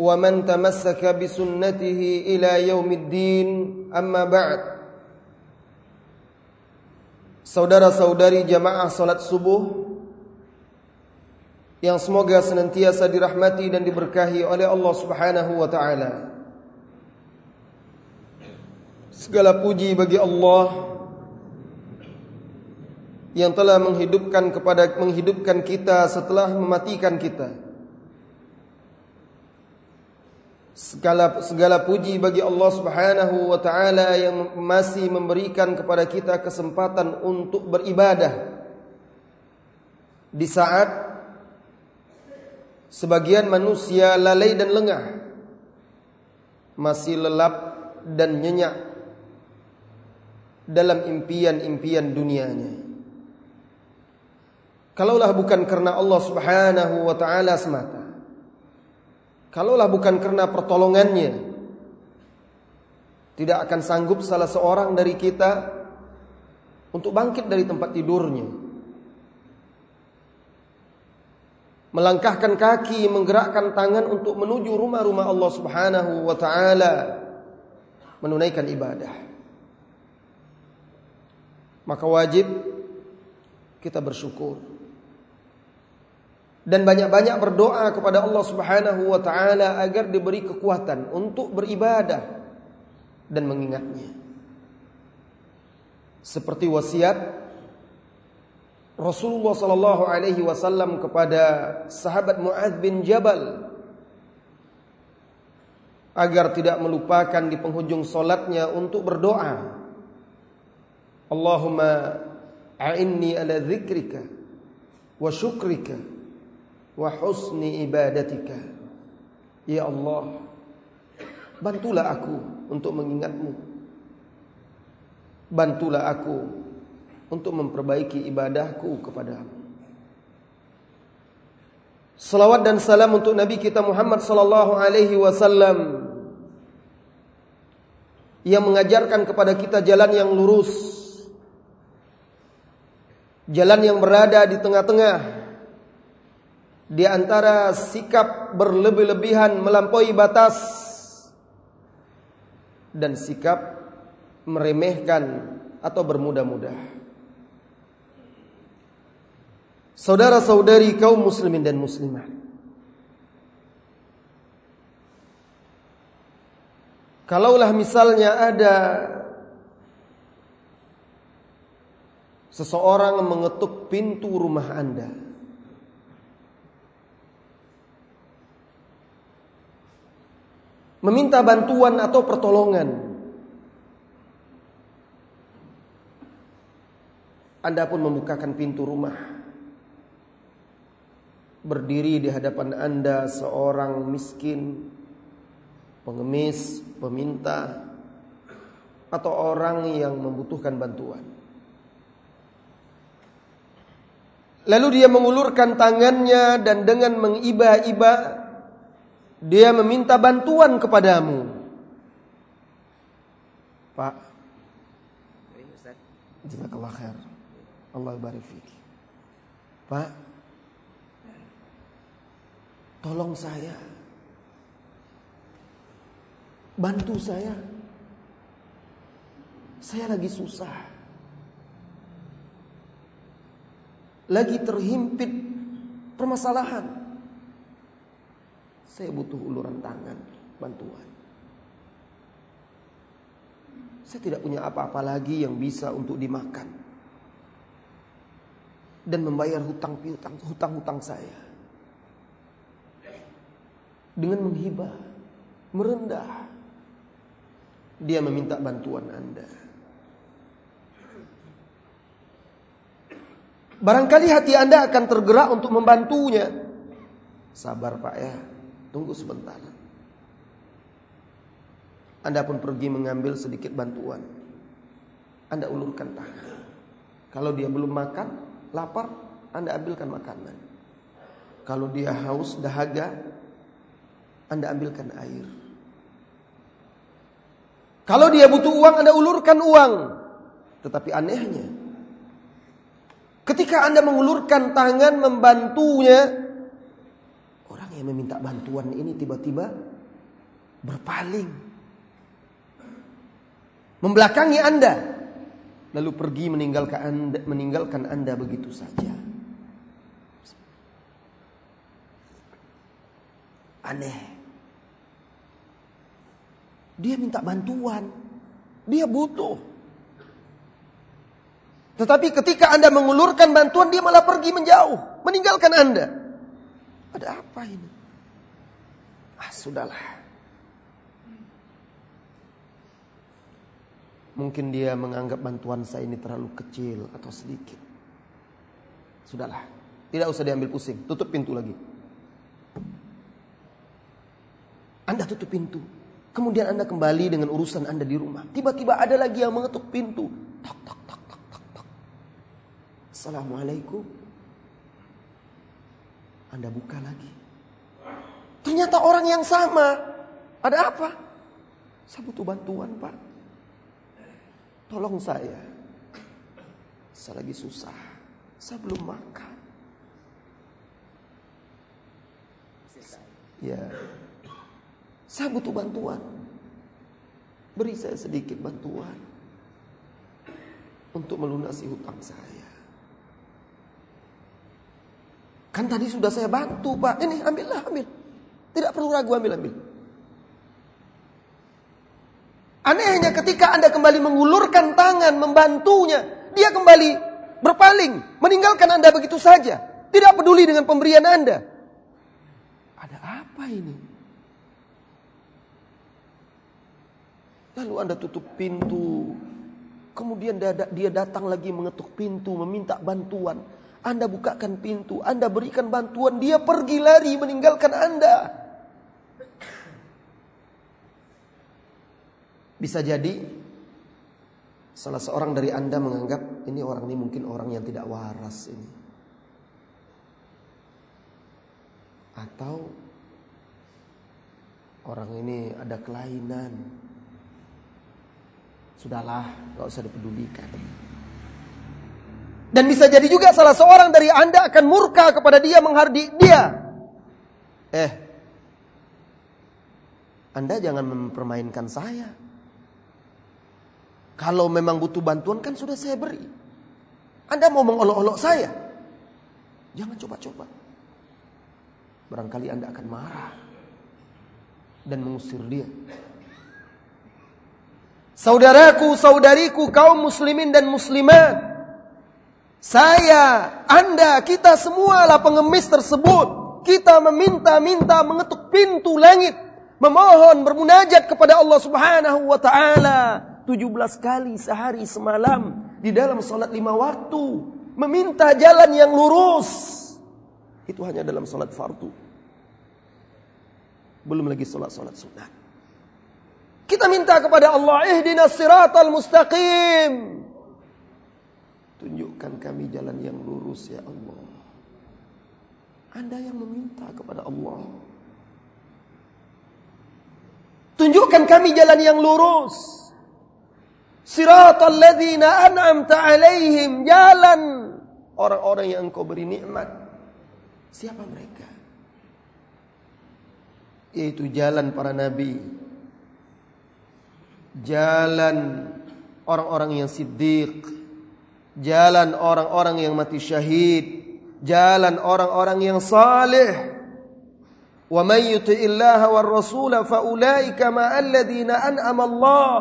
ومن تمسك بسنته إلى يوم الدين أما بعد Saudara-saudari jamaah salat subuh yang semoga senantiasa dirahmati dan diberkahi oleh Allah Subhanahu wa taala. Segala puji bagi Allah yang telah menghidupkan kepada menghidupkan kita setelah mematikan kita. Segala segala puji bagi Allah Subhanahu wa taala yang masih memberikan kepada kita kesempatan untuk beribadah di saat sebagian manusia lalai dan lengah masih lelap dan nyenyak dalam impian-impian dunianya. Kalaulah bukan karena Allah Subhanahu wa taala semata Kalaulah bukan karena pertolongannya Tidak akan sanggup salah seorang dari kita Untuk bangkit dari tempat tidurnya. Melangkahkan kaki Menggerakkan tangan untuk menuju rumah-rumah Allah subhanahu wa ta'ala Menunaikan ibadah. Maka wajib Kita bersyukur dan banyak-banyak berdoa kepada Allah Subhanahu wa taala agar diberi kekuatan untuk beribadah dan mengingatnya. Seperti wasiat Rasulullah sallallahu alaihi wasallam kepada sahabat Muadz bin Jabal agar tidak melupakan di penghujung solatnya untuk berdoa. Allahumma a'inni ala dzikrika wa syukrika wa husni ibadatika. Ya Allah, bantulah aku untuk mengingatmu. Bantulah aku untuk memperbaiki ibadahku kepadamu. Salawat dan salam untuk Nabi kita Muhammad sallallahu alaihi wasallam yang mengajarkan kepada kita jalan yang lurus. Jalan yang berada di tengah-tengah di antara sikap berlebih-lebihan melampaui batas dan sikap meremehkan atau bermudah-mudah. Saudara-saudari kaum muslimin dan muslimat. Kalaulah misalnya ada seseorang mengetuk pintu rumah Anda meminta bantuan atau pertolongan. Anda pun membukakan pintu rumah. Berdiri di hadapan Anda seorang miskin, pengemis, peminta, atau orang yang membutuhkan bantuan. Lalu dia mengulurkan tangannya dan dengan mengiba-iba dia meminta bantuan kepadamu. Pak. Jazakallah khair. Allah barik Pak. Tolong saya. Bantu saya. Saya lagi susah. Lagi terhimpit permasalahan. Saya butuh uluran tangan, bantuan. Saya tidak punya apa-apa lagi yang bisa untuk dimakan. Dan membayar hutang-hutang hutang-hutang saya. Dengan menghibah, merendah. Dia meminta bantuan Anda. Barangkali hati Anda akan tergerak untuk membantunya. Sabar Pak ya, tunggu sebentar. Anda pun pergi mengambil sedikit bantuan. Anda ulurkan tangan. Kalau dia belum makan, lapar, Anda ambilkan makanan. Kalau dia haus, dahaga, Anda ambilkan air. Kalau dia butuh uang, Anda ulurkan uang. Tetapi anehnya, ketika Anda mengulurkan tangan membantunya, yang meminta bantuan ini tiba-tiba berpaling membelakangi Anda lalu pergi meninggalkan Anda, meninggalkan Anda begitu saja. Aneh. Dia minta bantuan. Dia butuh. Tetapi ketika Anda mengulurkan bantuan, dia malah pergi menjauh. Meninggalkan Anda. Ada apa ini? Ah, sudahlah. Mungkin dia menganggap bantuan saya ini terlalu kecil atau sedikit. Sudahlah, tidak usah diambil pusing, tutup pintu lagi. Anda tutup pintu. Kemudian Anda kembali dengan urusan Anda di rumah. Tiba-tiba ada lagi yang mengetuk pintu. Tak, tak, tak, tak, tak. Assalamualaikum. Anda buka lagi. Ternyata orang yang sama. Ada apa? Saya butuh bantuan, Pak. Tolong saya. Saya lagi susah. Saya belum makan. Ya. Saya butuh bantuan. Beri saya sedikit bantuan. Untuk melunasi hutang saya. Kan tadi sudah saya bantu pak. Ini ambillah ambil. Tidak perlu ragu ambil ambil. Anehnya ketika Anda kembali mengulurkan tangan membantunya, dia kembali berpaling, meninggalkan Anda begitu saja. Tidak peduli dengan pemberian Anda. Ada apa ini? Lalu Anda tutup pintu. Kemudian dia datang lagi mengetuk pintu, meminta bantuan. Anda bukakan pintu, Anda berikan bantuan, dia pergi lari meninggalkan Anda. Bisa jadi salah seorang dari Anda menganggap ini orang ini mungkin orang yang tidak waras ini. Atau orang ini ada kelainan. Sudahlah, gak usah dipedulikan. Dan bisa jadi juga salah seorang dari Anda akan murka kepada dia, menghardi dia. Eh, Anda jangan mempermainkan saya. Kalau memang butuh bantuan kan sudah saya beri. Anda mau mengolok-olok saya? Jangan coba-coba. Barangkali Anda akan marah dan mengusir dia. Saudaraku, saudariku, kaum muslimin dan muslimat. Saya, Anda, kita semualah pengemis tersebut. Kita meminta-minta mengetuk pintu langit. Memohon bermunajat kepada Allah subhanahu wa ta'ala 17 kali sehari semalam di dalam sholat lima waktu. Meminta jalan yang lurus. Itu hanya dalam sholat fardu. Belum lagi sholat-sholat sunat. Kita minta kepada Allah, ihdinas siratal mustaqim. Tunjukkan kami jalan yang lurus ya Allah. Anda yang meminta kepada Allah. Tunjukkan kami jalan yang lurus. Siratal ladzina an'amta alaihim. Jalan orang-orang yang engkau beri nikmat. Siapa mereka? Yaitu jalan para nabi. Jalan orang-orang yang siddiq. Jalan orang-orang yang mati syahid. Jalan orang-orang yang saleh. Wa man yuti'illaha war rasula fa ulaika ma'al ladzina an'ama Allah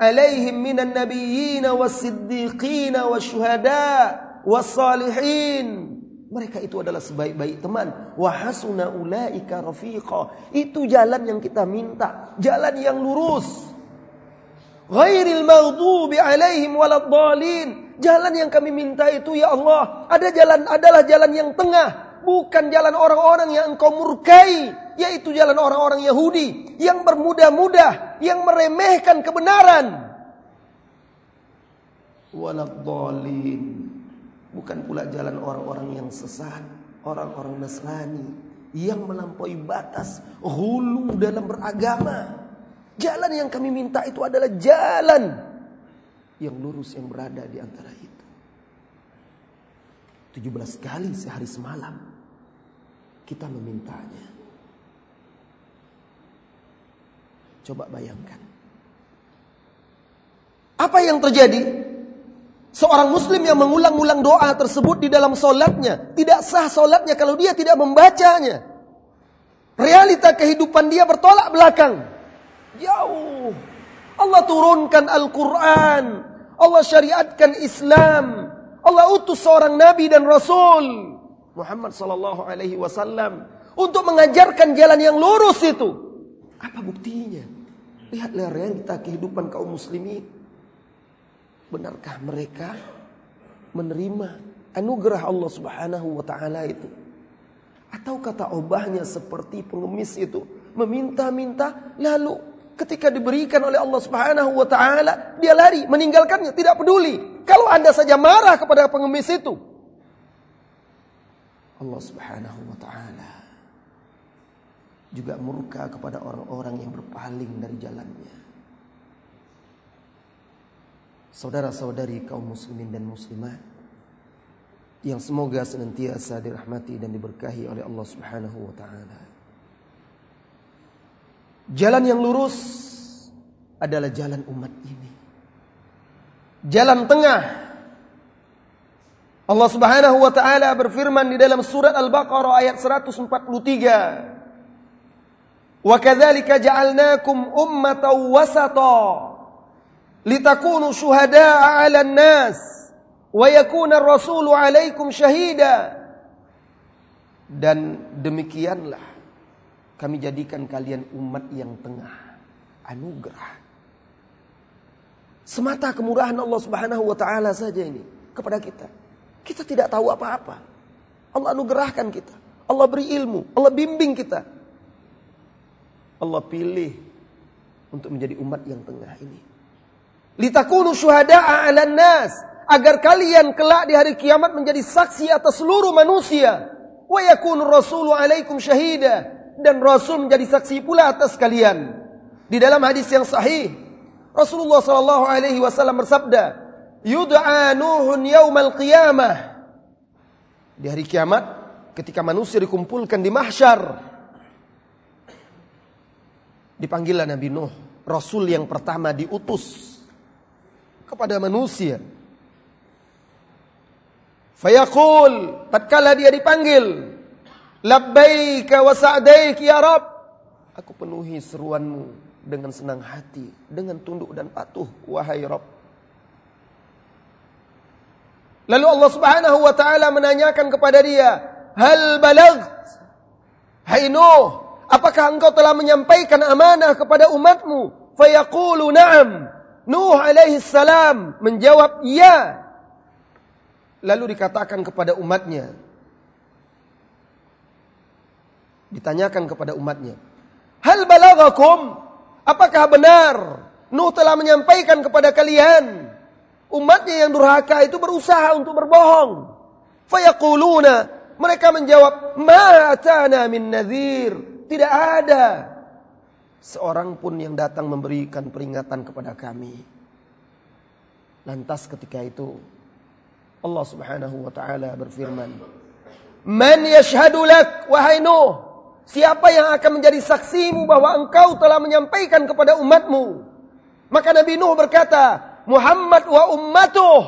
alaihim minan nabiyyin was-siddiqin wasyuhada was-salihin. Mereka itu adalah sebaik-baik teman. Wa hasuna ulaika rafiqa. Itu jalan yang kita minta, jalan yang lurus. Ghairil maghdubi alaihim waladdallin. Jalan yang kami minta itu ya Allah, ada jalan adalah jalan yang tengah, bukan jalan orang-orang yang engkau murkai, yaitu jalan orang-orang Yahudi yang bermudah-mudah, yang meremehkan kebenaran. Waladdallin Bukan pula jalan orang-orang yang sesat, orang-orang Nasrani yang melampaui batas hulu dalam beragama. Jalan yang kami minta itu adalah jalan yang lurus yang berada di antara itu. 17 kali sehari semalam kita memintanya. Coba bayangkan. Apa yang terjadi? Seorang muslim yang mengulang-ulang doa tersebut di dalam solatnya. Tidak sah solatnya kalau dia tidak membacanya. Realita kehidupan dia bertolak belakang. Jauh. Allah turunkan Al-Quran. Allah syariatkan Islam. Allah utus seorang Nabi dan Rasul. Muhammad Sallallahu Alaihi Wasallam. Untuk mengajarkan jalan yang lurus itu. Apa buktinya? Lihatlah realita kehidupan kaum muslimin. Benarkah mereka menerima anugerah Allah Subhanahu wa taala itu? Atau kata obahnya seperti pengemis itu, meminta-minta lalu ketika diberikan oleh Allah Subhanahu wa taala dia lari meninggalkannya, tidak peduli. Kalau Anda saja marah kepada pengemis itu, Allah Subhanahu wa taala juga murka kepada orang-orang yang berpaling dari jalannya saudara-saudari kaum muslimin dan muslimat yang semoga senantiasa dirahmati dan diberkahi oleh Allah Subhanahu wa taala. Jalan yang lurus adalah jalan umat ini. Jalan tengah. Allah Subhanahu wa taala berfirman di dalam surat Al-Baqarah ayat 143. Wa kadzalika ja'alnakum ummatan wasata litakunu syuhada'a 'alan nas wa yakuna ar-rasulu 'alaikum syahida dan demikianlah kami jadikan kalian umat yang tengah. Anugerah. Semata kemurahan Allah Subhanahu wa taala saja ini kepada kita. Kita tidak tahu apa-apa. Allah anugerahkan kita. Allah beri ilmu. Allah bimbing kita. Allah pilih untuk menjadi umat yang tengah ini. Litakunu syuhada'a 'alan nas. Agar kalian kelak di hari kiamat menjadi saksi atas seluruh manusia. Wa yakunu rasulu 'alaikum syahida dan rasul menjadi saksi pula atas kalian. Di dalam hadis yang sahih Rasulullah sallallahu alaihi wasallam bersabda, "Yud'a Nuhun yaumal qiyamah." Di hari kiamat ketika manusia dikumpulkan di mahsyar dipanggillah Nabi Nuh, rasul yang pertama diutus kepada manusia. Fayaqul, tatkala dia dipanggil, labbaika wa sa'daik ya Rabb. Aku penuhi seruanmu dengan senang hati, dengan tunduk dan patuh, wahai Rabb. Lalu Allah Subhanahu wa taala menanyakan kepada dia, "Hal balaght?" Hai Nuh, apakah engkau telah menyampaikan amanah kepada umatmu? Fayaqulu na'am. Nuh alaihi salam menjawab ya. Lalu dikatakan kepada umatnya. Ditanyakan kepada umatnya. Hal balagakum? Apakah benar Nuh telah menyampaikan kepada kalian umatnya yang durhaka itu berusaha untuk berbohong. Fayaquluna mereka menjawab, "Ma atana min nadhir." Tidak ada seorang pun yang datang memberikan peringatan kepada kami. Lantas ketika itu Allah Subhanahu wa taala berfirman, "Man yashhadu lak wahai Nuh, siapa yang akan menjadi saksimu bahwa engkau telah menyampaikan kepada umatmu?" Maka Nabi Nuh berkata, "Muhammad wa ummatuh."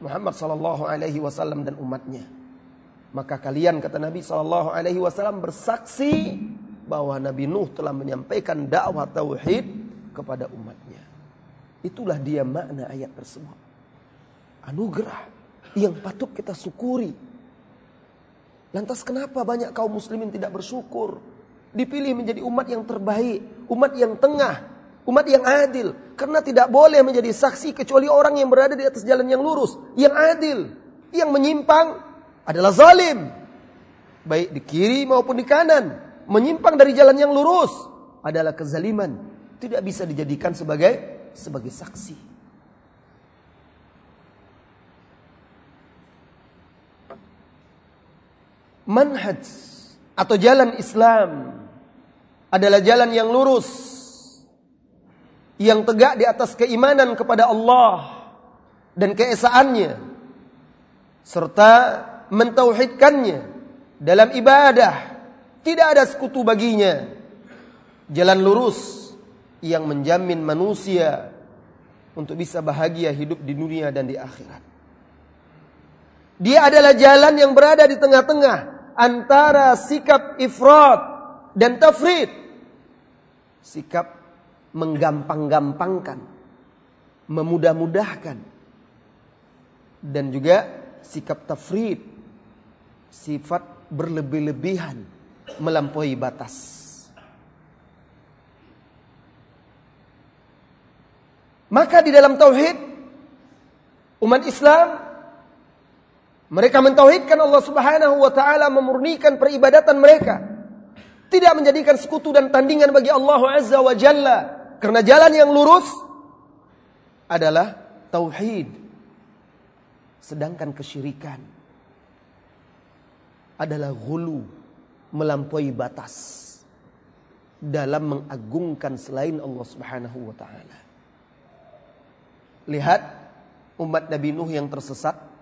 Muhammad sallallahu alaihi wasallam dan umatnya. Maka kalian kata Nabi sallallahu alaihi wasallam bersaksi bahwa Nabi Nuh telah menyampaikan dakwah tauhid kepada umatnya. Itulah dia makna ayat tersebut. Anugerah yang patut kita syukuri. Lantas kenapa banyak kaum muslimin tidak bersyukur? Dipilih menjadi umat yang terbaik, umat yang tengah, umat yang adil. Karena tidak boleh menjadi saksi kecuali orang yang berada di atas jalan yang lurus, yang adil. Yang menyimpang adalah zalim. Baik di kiri maupun di kanan. Menyimpang dari jalan yang lurus adalah kezaliman. Tidak bisa dijadikan sebagai sebagai saksi. Manhaj atau jalan Islam adalah jalan yang lurus yang tegak di atas keimanan kepada Allah dan keesaannya serta mentauhidkannya dalam ibadah. Tidak ada sekutu baginya. Jalan lurus yang menjamin manusia untuk bisa bahagia hidup di dunia dan di akhirat. Dia adalah jalan yang berada di tengah-tengah antara sikap ifrat dan tafrid. Sikap menggampang-gampangkan memudah-mudahkan dan juga sikap tafrid sifat berlebih-lebihan melampaui batas. Maka di dalam tauhid umat Islam mereka mentauhidkan Allah Subhanahu wa taala memurnikan peribadatan mereka. Tidak menjadikan sekutu dan tandingan bagi Allah Azza wa Jalla. Karena jalan yang lurus adalah tauhid. Sedangkan kesyirikan adalah hulu melampaui batas dalam mengagungkan selain Allah Subhanahu wa taala. Lihat umat Nabi Nuh yang tersesat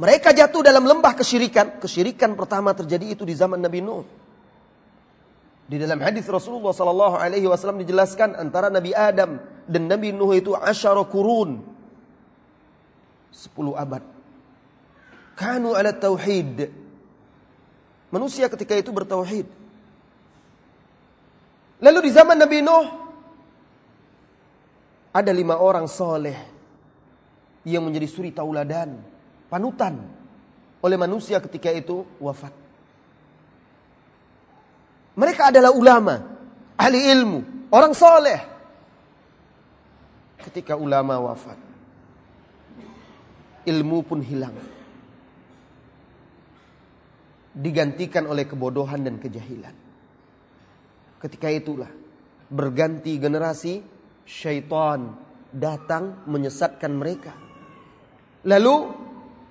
Mereka jatuh dalam lembah kesyirikan. Kesyirikan pertama terjadi itu di zaman Nabi Nuh. Di dalam hadis Rasulullah sallallahu alaihi wasallam dijelaskan antara Nabi Adam dan Nabi Nuh itu asyara kurun. 10 abad. Kanu ala tauhid. Manusia ketika itu bertauhid. Lalu di zaman Nabi Nuh ada lima orang soleh yang menjadi suri tauladan, panutan oleh manusia ketika itu wafat. Mereka adalah ulama, ahli ilmu, orang soleh. Ketika ulama wafat, ilmu pun hilang. Digantikan oleh kebodohan dan kejahilan. Ketika itulah berganti generasi, syaitan datang menyesatkan mereka. Lalu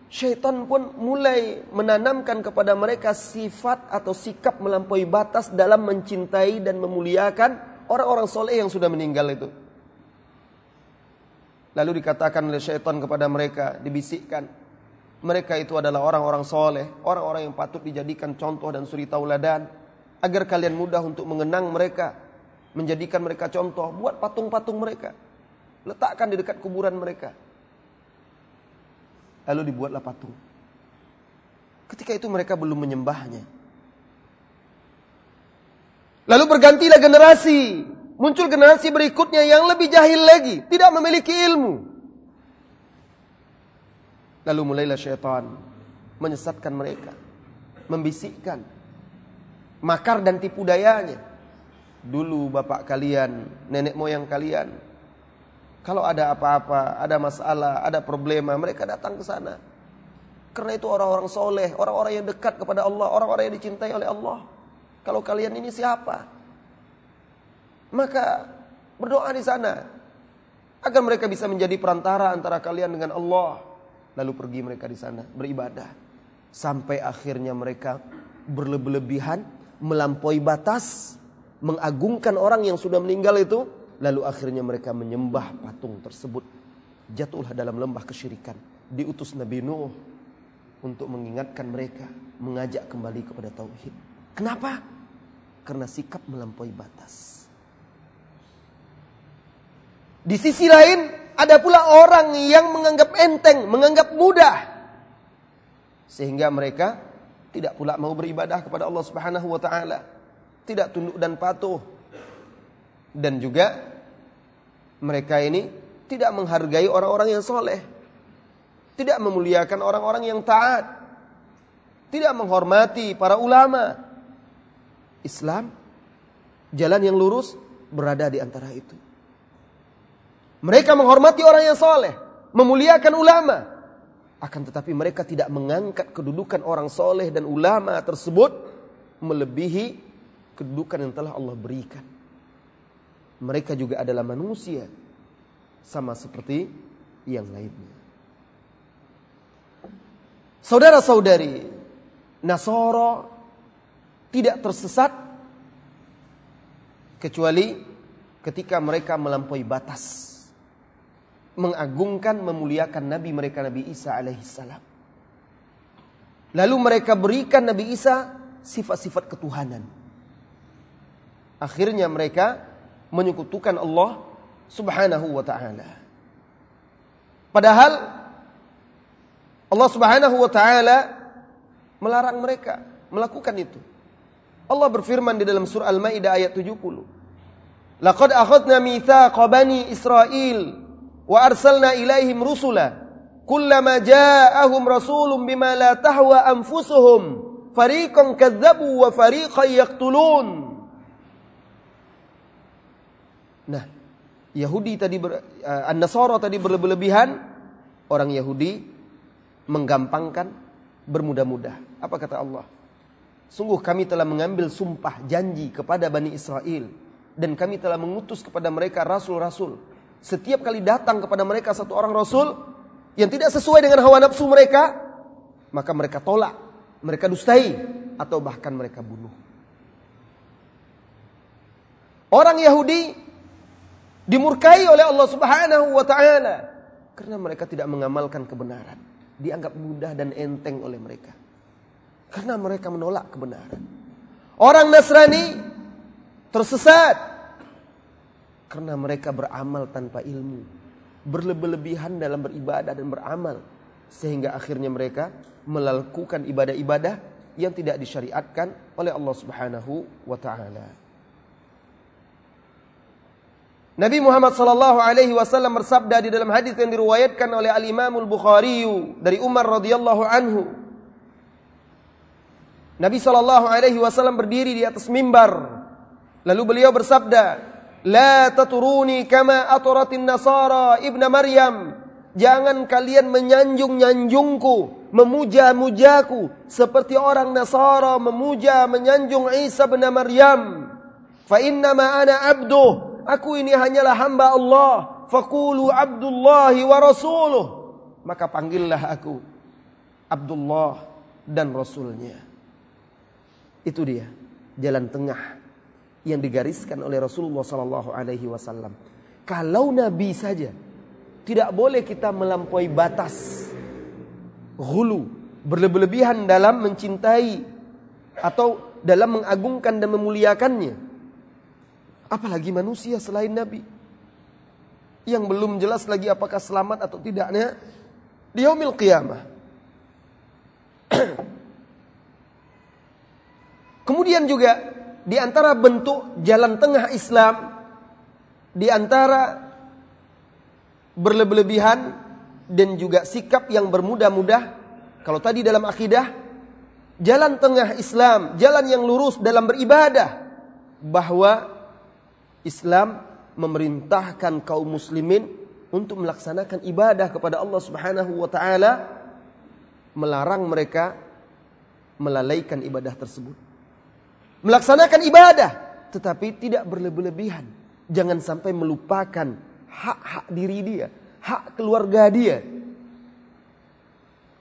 Syaitan pun mulai menanamkan kepada mereka sifat atau sikap melampaui batas dalam mencintai dan memuliakan orang-orang soleh yang sudah meninggal itu. Lalu dikatakan oleh syaitan kepada mereka, dibisikkan. Mereka itu adalah orang-orang soleh, orang-orang yang patut dijadikan contoh dan suri tauladan. Agar kalian mudah untuk mengenang mereka, menjadikan mereka contoh, buat patung-patung mereka. Letakkan di dekat kuburan mereka lalu dibuatlah patung. Ketika itu mereka belum menyembahnya. Lalu bergantilah generasi. Muncul generasi berikutnya yang lebih jahil lagi. Tidak memiliki ilmu. Lalu mulailah syaitan menyesatkan mereka. Membisikkan. Makar dan tipu dayanya. Dulu bapak kalian, nenek moyang kalian kalau ada apa-apa, ada masalah, ada problema, mereka datang ke sana. Karena itu orang-orang soleh, orang-orang yang dekat kepada Allah, orang-orang yang dicintai oleh Allah. Kalau kalian ini siapa? Maka berdoa di sana. Agar mereka bisa menjadi perantara antara kalian dengan Allah. Lalu pergi mereka di sana beribadah. Sampai akhirnya mereka berlebihan, melampaui batas, mengagungkan orang yang sudah meninggal itu Lalu akhirnya mereka menyembah patung tersebut. Jatuhlah dalam lembah kesyirikan. Diutus Nabi Nuh untuk mengingatkan mereka, mengajak kembali kepada tauhid. Kenapa? Karena sikap melampaui batas. Di sisi lain, ada pula orang yang menganggap enteng, menganggap mudah. Sehingga mereka tidak pula mau beribadah kepada Allah Subhanahu wa taala. tidak tunduk dan patuh. Dan juga mereka ini tidak menghargai orang-orang yang soleh. Tidak memuliakan orang-orang yang taat. Tidak menghormati para ulama. Islam, jalan yang lurus berada di antara itu. Mereka menghormati orang yang soleh. Memuliakan ulama. Akan tetapi mereka tidak mengangkat kedudukan orang soleh dan ulama tersebut melebihi kedudukan yang telah Allah berikan. Mereka juga adalah manusia sama seperti yang lainnya. Saudara-saudari, Nasoro tidak tersesat kecuali ketika mereka melampaui batas mengagungkan, memuliakan Nabi mereka Nabi Isa alaihissalam. Lalu mereka berikan Nabi Isa sifat-sifat ketuhanan. Akhirnya mereka menyekutukan Allah Subhanahu wa taala. Padahal Allah Subhanahu wa taala melarang mereka melakukan itu. Allah berfirman di dalam surah Al-Maidah ayat 70. Laqad akhadna mitsaqa bani Israil wa arsalna ilaihim rusula kullama ja'ahum rasulun bima la tahwa anfusuhum fariqan kadzabu wa fariqan yaqtulun Nah, Yahudi tadi ber, uh, An-Nasara tadi berlebihan, orang Yahudi menggampangkan bermudah-mudah. Apa kata Allah? Sungguh kami telah mengambil sumpah janji kepada Bani Israel dan kami telah mengutus kepada mereka rasul-rasul setiap kali datang kepada mereka satu orang rasul yang tidak sesuai dengan hawa nafsu mereka, maka mereka tolak, mereka dustai atau bahkan mereka bunuh. Orang Yahudi dimurkai oleh Allah Subhanahu wa taala karena mereka tidak mengamalkan kebenaran. Dianggap mudah dan enteng oleh mereka. Karena mereka menolak kebenaran. Orang Nasrani tersesat karena mereka beramal tanpa ilmu. Berlebih-lebihan dalam beribadah dan beramal. Sehingga akhirnya mereka melakukan ibadah-ibadah yang tidak disyariatkan oleh Allah subhanahu wa ta'ala. Nabi Muhammad sallallahu alaihi wasallam bersabda di dalam hadis yang diriwayatkan oleh Al Imam Al Bukhari dari Umar radhiyallahu anhu. Nabi sallallahu alaihi wasallam berdiri di atas mimbar. Lalu beliau bersabda, La taturuni kama aturatin nasara ibna Maryam. Jangan kalian menyanjung-nyanjungku, memuja-mujaku seperti orang Nasara memuja menyanjung Isa bin Maryam. Fa innama ana abduh, aku ini hanyalah hamba Allah. Faqulu Abdullahi wa rasuluh. Maka panggillah aku Abdullah dan Rasulnya. Itu dia jalan tengah yang digariskan oleh Rasulullah Sallallahu Alaihi Wasallam. Kalau Nabi saja tidak boleh kita melampaui batas hulu berlebihan dalam mencintai atau dalam mengagungkan dan memuliakannya. Apalagi manusia selain Nabi yang belum jelas lagi apakah selamat atau tidaknya di yaumil qiyamah. Kemudian juga di antara bentuk jalan tengah Islam di antara berlebihan dan juga sikap yang bermudah-mudah kalau tadi dalam akidah jalan tengah Islam jalan yang lurus dalam beribadah bahwa Islam memerintahkan kaum muslimin untuk melaksanakan ibadah kepada Allah Subhanahu wa taala melarang mereka melalaikan ibadah tersebut melaksanakan ibadah tetapi tidak berlebih-lebihan. Jangan sampai melupakan hak-hak diri dia, hak keluarga dia.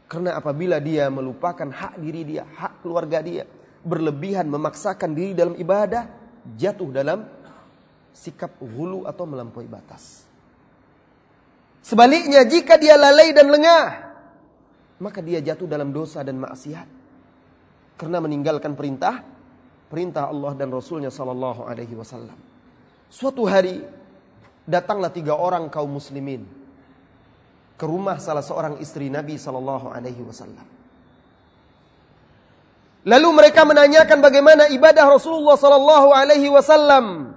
Karena apabila dia melupakan hak diri dia, hak keluarga dia, berlebihan memaksakan diri dalam ibadah, jatuh dalam sikap hulu atau melampaui batas. Sebaliknya jika dia lalai dan lengah, maka dia jatuh dalam dosa dan maksiat. Karena meninggalkan perintah perintah Allah dan Rasulnya Sallallahu Alaihi Wasallam. Suatu hari datanglah tiga orang kaum muslimin ke rumah salah seorang istri Nabi Sallallahu Alaihi Wasallam. Lalu mereka menanyakan bagaimana ibadah Rasulullah sallallahu alaihi wasallam.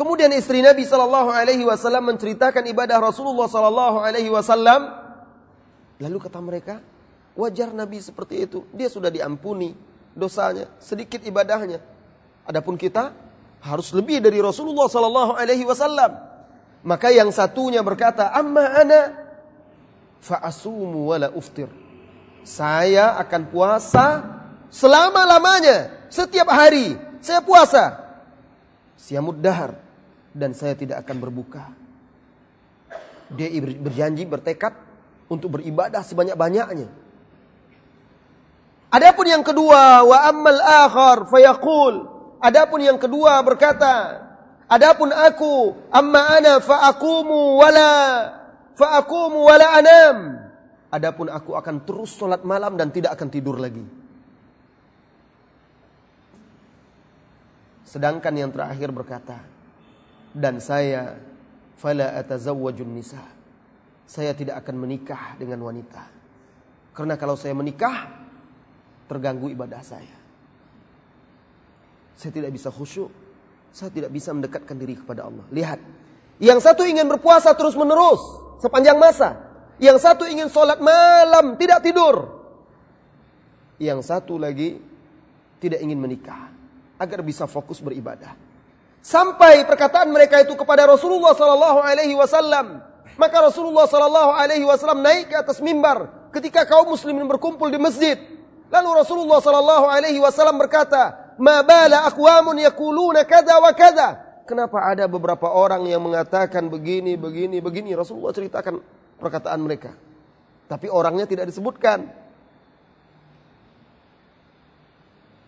Kemudian istri Nabi sallallahu alaihi wasallam menceritakan ibadah Rasulullah sallallahu alaihi wasallam. Lalu kata mereka, wajar Nabi seperti itu. Dia sudah diampuni dosanya, sedikit ibadahnya. Adapun kita harus lebih dari Rasulullah sallallahu alaihi wasallam. Maka yang satunya berkata, "Amma ana fa asumu wala uftir." Saya akan puasa selama-lamanya, setiap hari saya puasa. Siamud dahar dan saya tidak akan berbuka. Dia berjanji, bertekad untuk beribadah sebanyak-banyaknya. Adapun yang kedua, wa ammal akhar fayaqul. Adapun yang kedua berkata, adapun aku, amma ana fa aqumu wala fa aqumu wala anam. Adapun aku akan terus solat malam dan tidak akan tidur lagi. Sedangkan yang terakhir berkata, dan saya fala atazawwajun nisa. Saya tidak akan menikah dengan wanita. Karena kalau saya menikah terganggu ibadah saya. Saya tidak bisa khusyuk. Saya tidak bisa mendekatkan diri kepada Allah. Lihat. Yang satu ingin berpuasa terus-menerus sepanjang masa. Yang satu ingin sholat malam, tidak tidur. Yang satu lagi tidak ingin menikah agar bisa fokus beribadah. Sampai perkataan mereka itu kepada Rasulullah sallallahu alaihi wasallam. Maka Rasulullah sallallahu alaihi wasallam naik ke atas mimbar ketika kaum muslimin berkumpul di masjid. Lalu Rasulullah sallallahu alaihi wasallam berkata, "Ma bala aqwamun yaquluna kada wa kada?" Kenapa ada beberapa orang yang mengatakan begini, begini, begini? Rasulullah ceritakan perkataan mereka. Tapi orangnya tidak disebutkan.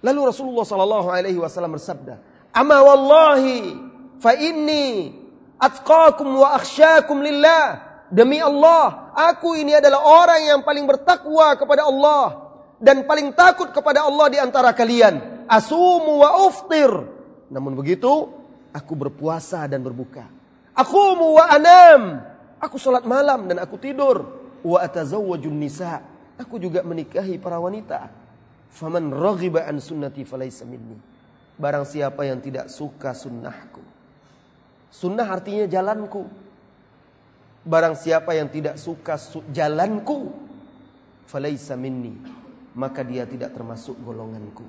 Lalu Rasulullah sallallahu alaihi wasallam bersabda, Ama wallahi fa inni atqakum wa akhsyakum lillah. Demi Allah, aku ini adalah orang yang paling bertakwa kepada Allah dan paling takut kepada Allah di antara kalian. Asumu wa uftir. Namun begitu, aku berpuasa dan berbuka. Aku wa anam. Aku salat malam dan aku tidur. Wa atazawwajun nisa. Aku juga menikahi para wanita. Faman raghiba an sunnati falaysa minni. Barang siapa yang tidak suka sunnahku. Sunnah artinya jalanku. Barang siapa yang tidak suka su jalanku. Falaisa minni. Maka dia tidak termasuk golonganku.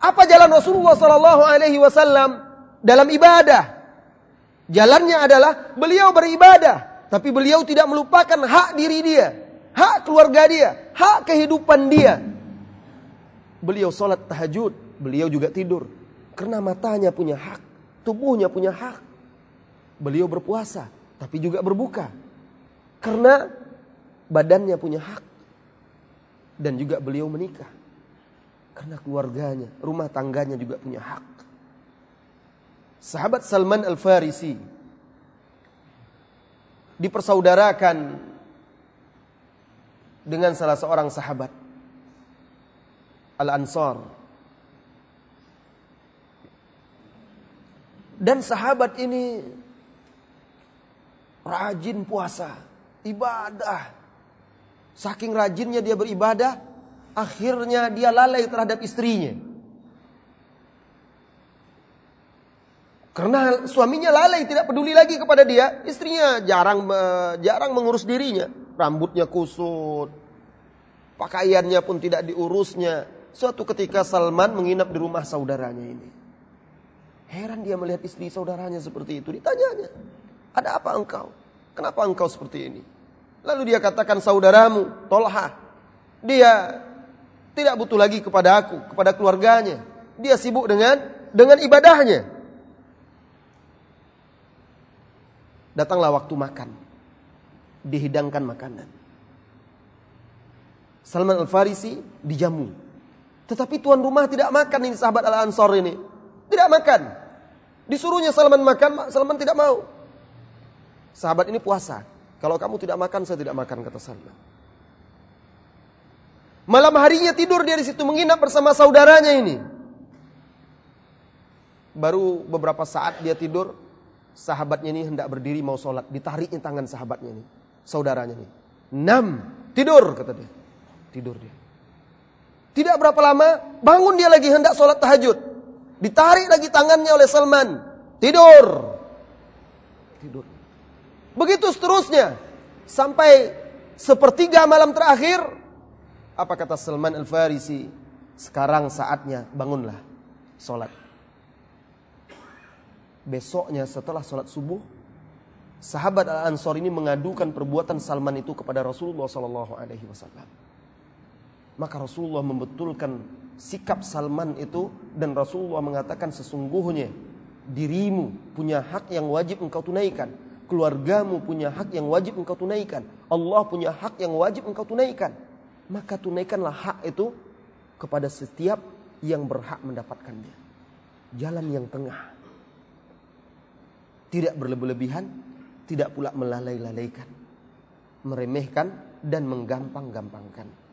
Apa jalan Rasulullah Sallallahu Alaihi Wasallam dalam ibadah? Jalannya adalah beliau beribadah, tapi beliau tidak melupakan hak diri dia, hak keluarga dia, hak kehidupan dia. Beliau sholat tahajud, beliau juga tidur. Karena matanya punya hak, tubuhnya punya hak. Beliau berpuasa, tapi juga berbuka. Karena badannya punya hak. Dan juga beliau menikah. Karena keluarganya, rumah tangganya juga punya hak. Sahabat Salman Al-Farisi dipersaudarakan dengan salah seorang sahabat Al-Ansar Dan sahabat ini rajin puasa, ibadah. Saking rajinnya dia beribadah, akhirnya dia lalai terhadap istrinya. Karena suaminya lalai tidak peduli lagi kepada dia, istrinya jarang jarang mengurus dirinya, rambutnya kusut, pakaiannya pun tidak diurusnya. Suatu ketika Salman menginap di rumah saudaranya ini. Heran dia melihat istri saudaranya seperti itu. Ditanyanya, ada apa engkau? Kenapa engkau seperti ini? Lalu dia katakan saudaramu, Tolha. Dia tidak butuh lagi kepada aku, kepada keluarganya. Dia sibuk dengan dengan ibadahnya. Datanglah waktu makan. Dihidangkan makanan. Salman Al-Farisi dijamu. Tetapi tuan rumah tidak makan ini sahabat Al-Ansar ini. Tidak makan. Disuruhnya Salman makan, Salman tidak mau. Sahabat ini puasa. Kalau kamu tidak makan, saya tidak makan, kata Salman. Malam harinya tidur dia di situ menginap bersama saudaranya ini. Baru beberapa saat dia tidur, Sahabatnya ini hendak berdiri mau sholat. Ditariknya tangan sahabatnya ini. Saudaranya ini. Enam. Tidur kata dia. Tidur dia. Tidak berapa lama bangun dia lagi hendak sholat tahajud. Ditarik lagi tangannya oleh Salman. Tidur. Tidur. Begitu seterusnya. Sampai sepertiga malam terakhir. Apa kata Salman Al-Farisi? Sekarang saatnya bangunlah sholat. Besoknya setelah sholat subuh, sahabat Al Ansor ini mengadukan perbuatan Salman itu kepada Rasulullah Wasallam. Maka Rasulullah membetulkan sikap Salman itu dan Rasulullah mengatakan sesungguhnya dirimu punya hak yang wajib engkau tunaikan, keluargamu punya hak yang wajib engkau tunaikan, Allah punya hak yang wajib engkau tunaikan. Maka tunaikanlah hak itu kepada setiap yang berhak mendapatkannya. Jalan yang tengah tidak berlebih-lebihan, tidak pula melalai-lalaikan, meremehkan dan menggampang-gampangkan.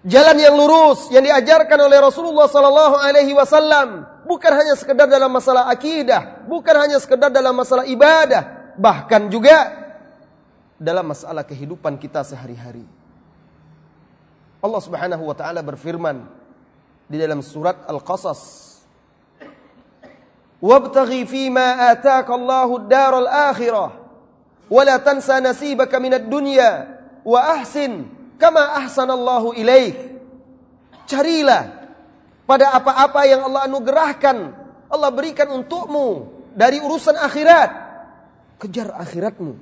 Jalan yang lurus yang diajarkan oleh Rasulullah sallallahu alaihi wasallam bukan hanya sekedar dalam masalah akidah, bukan hanya sekedar dalam masalah ibadah, bahkan juga dalam masalah kehidupan kita sehari-hari. Allah Subhanahu wa taala berfirman di dalam surat Al-Qasas ataka Allahu ad-daral akhirah wa la tansa nasibaka minad dunya wa ahsin kama ahsanallahu ilaik carilah pada apa-apa yang Allah anugerahkan. Allah berikan untukmu dari urusan akhirat. Kejar akhiratmu.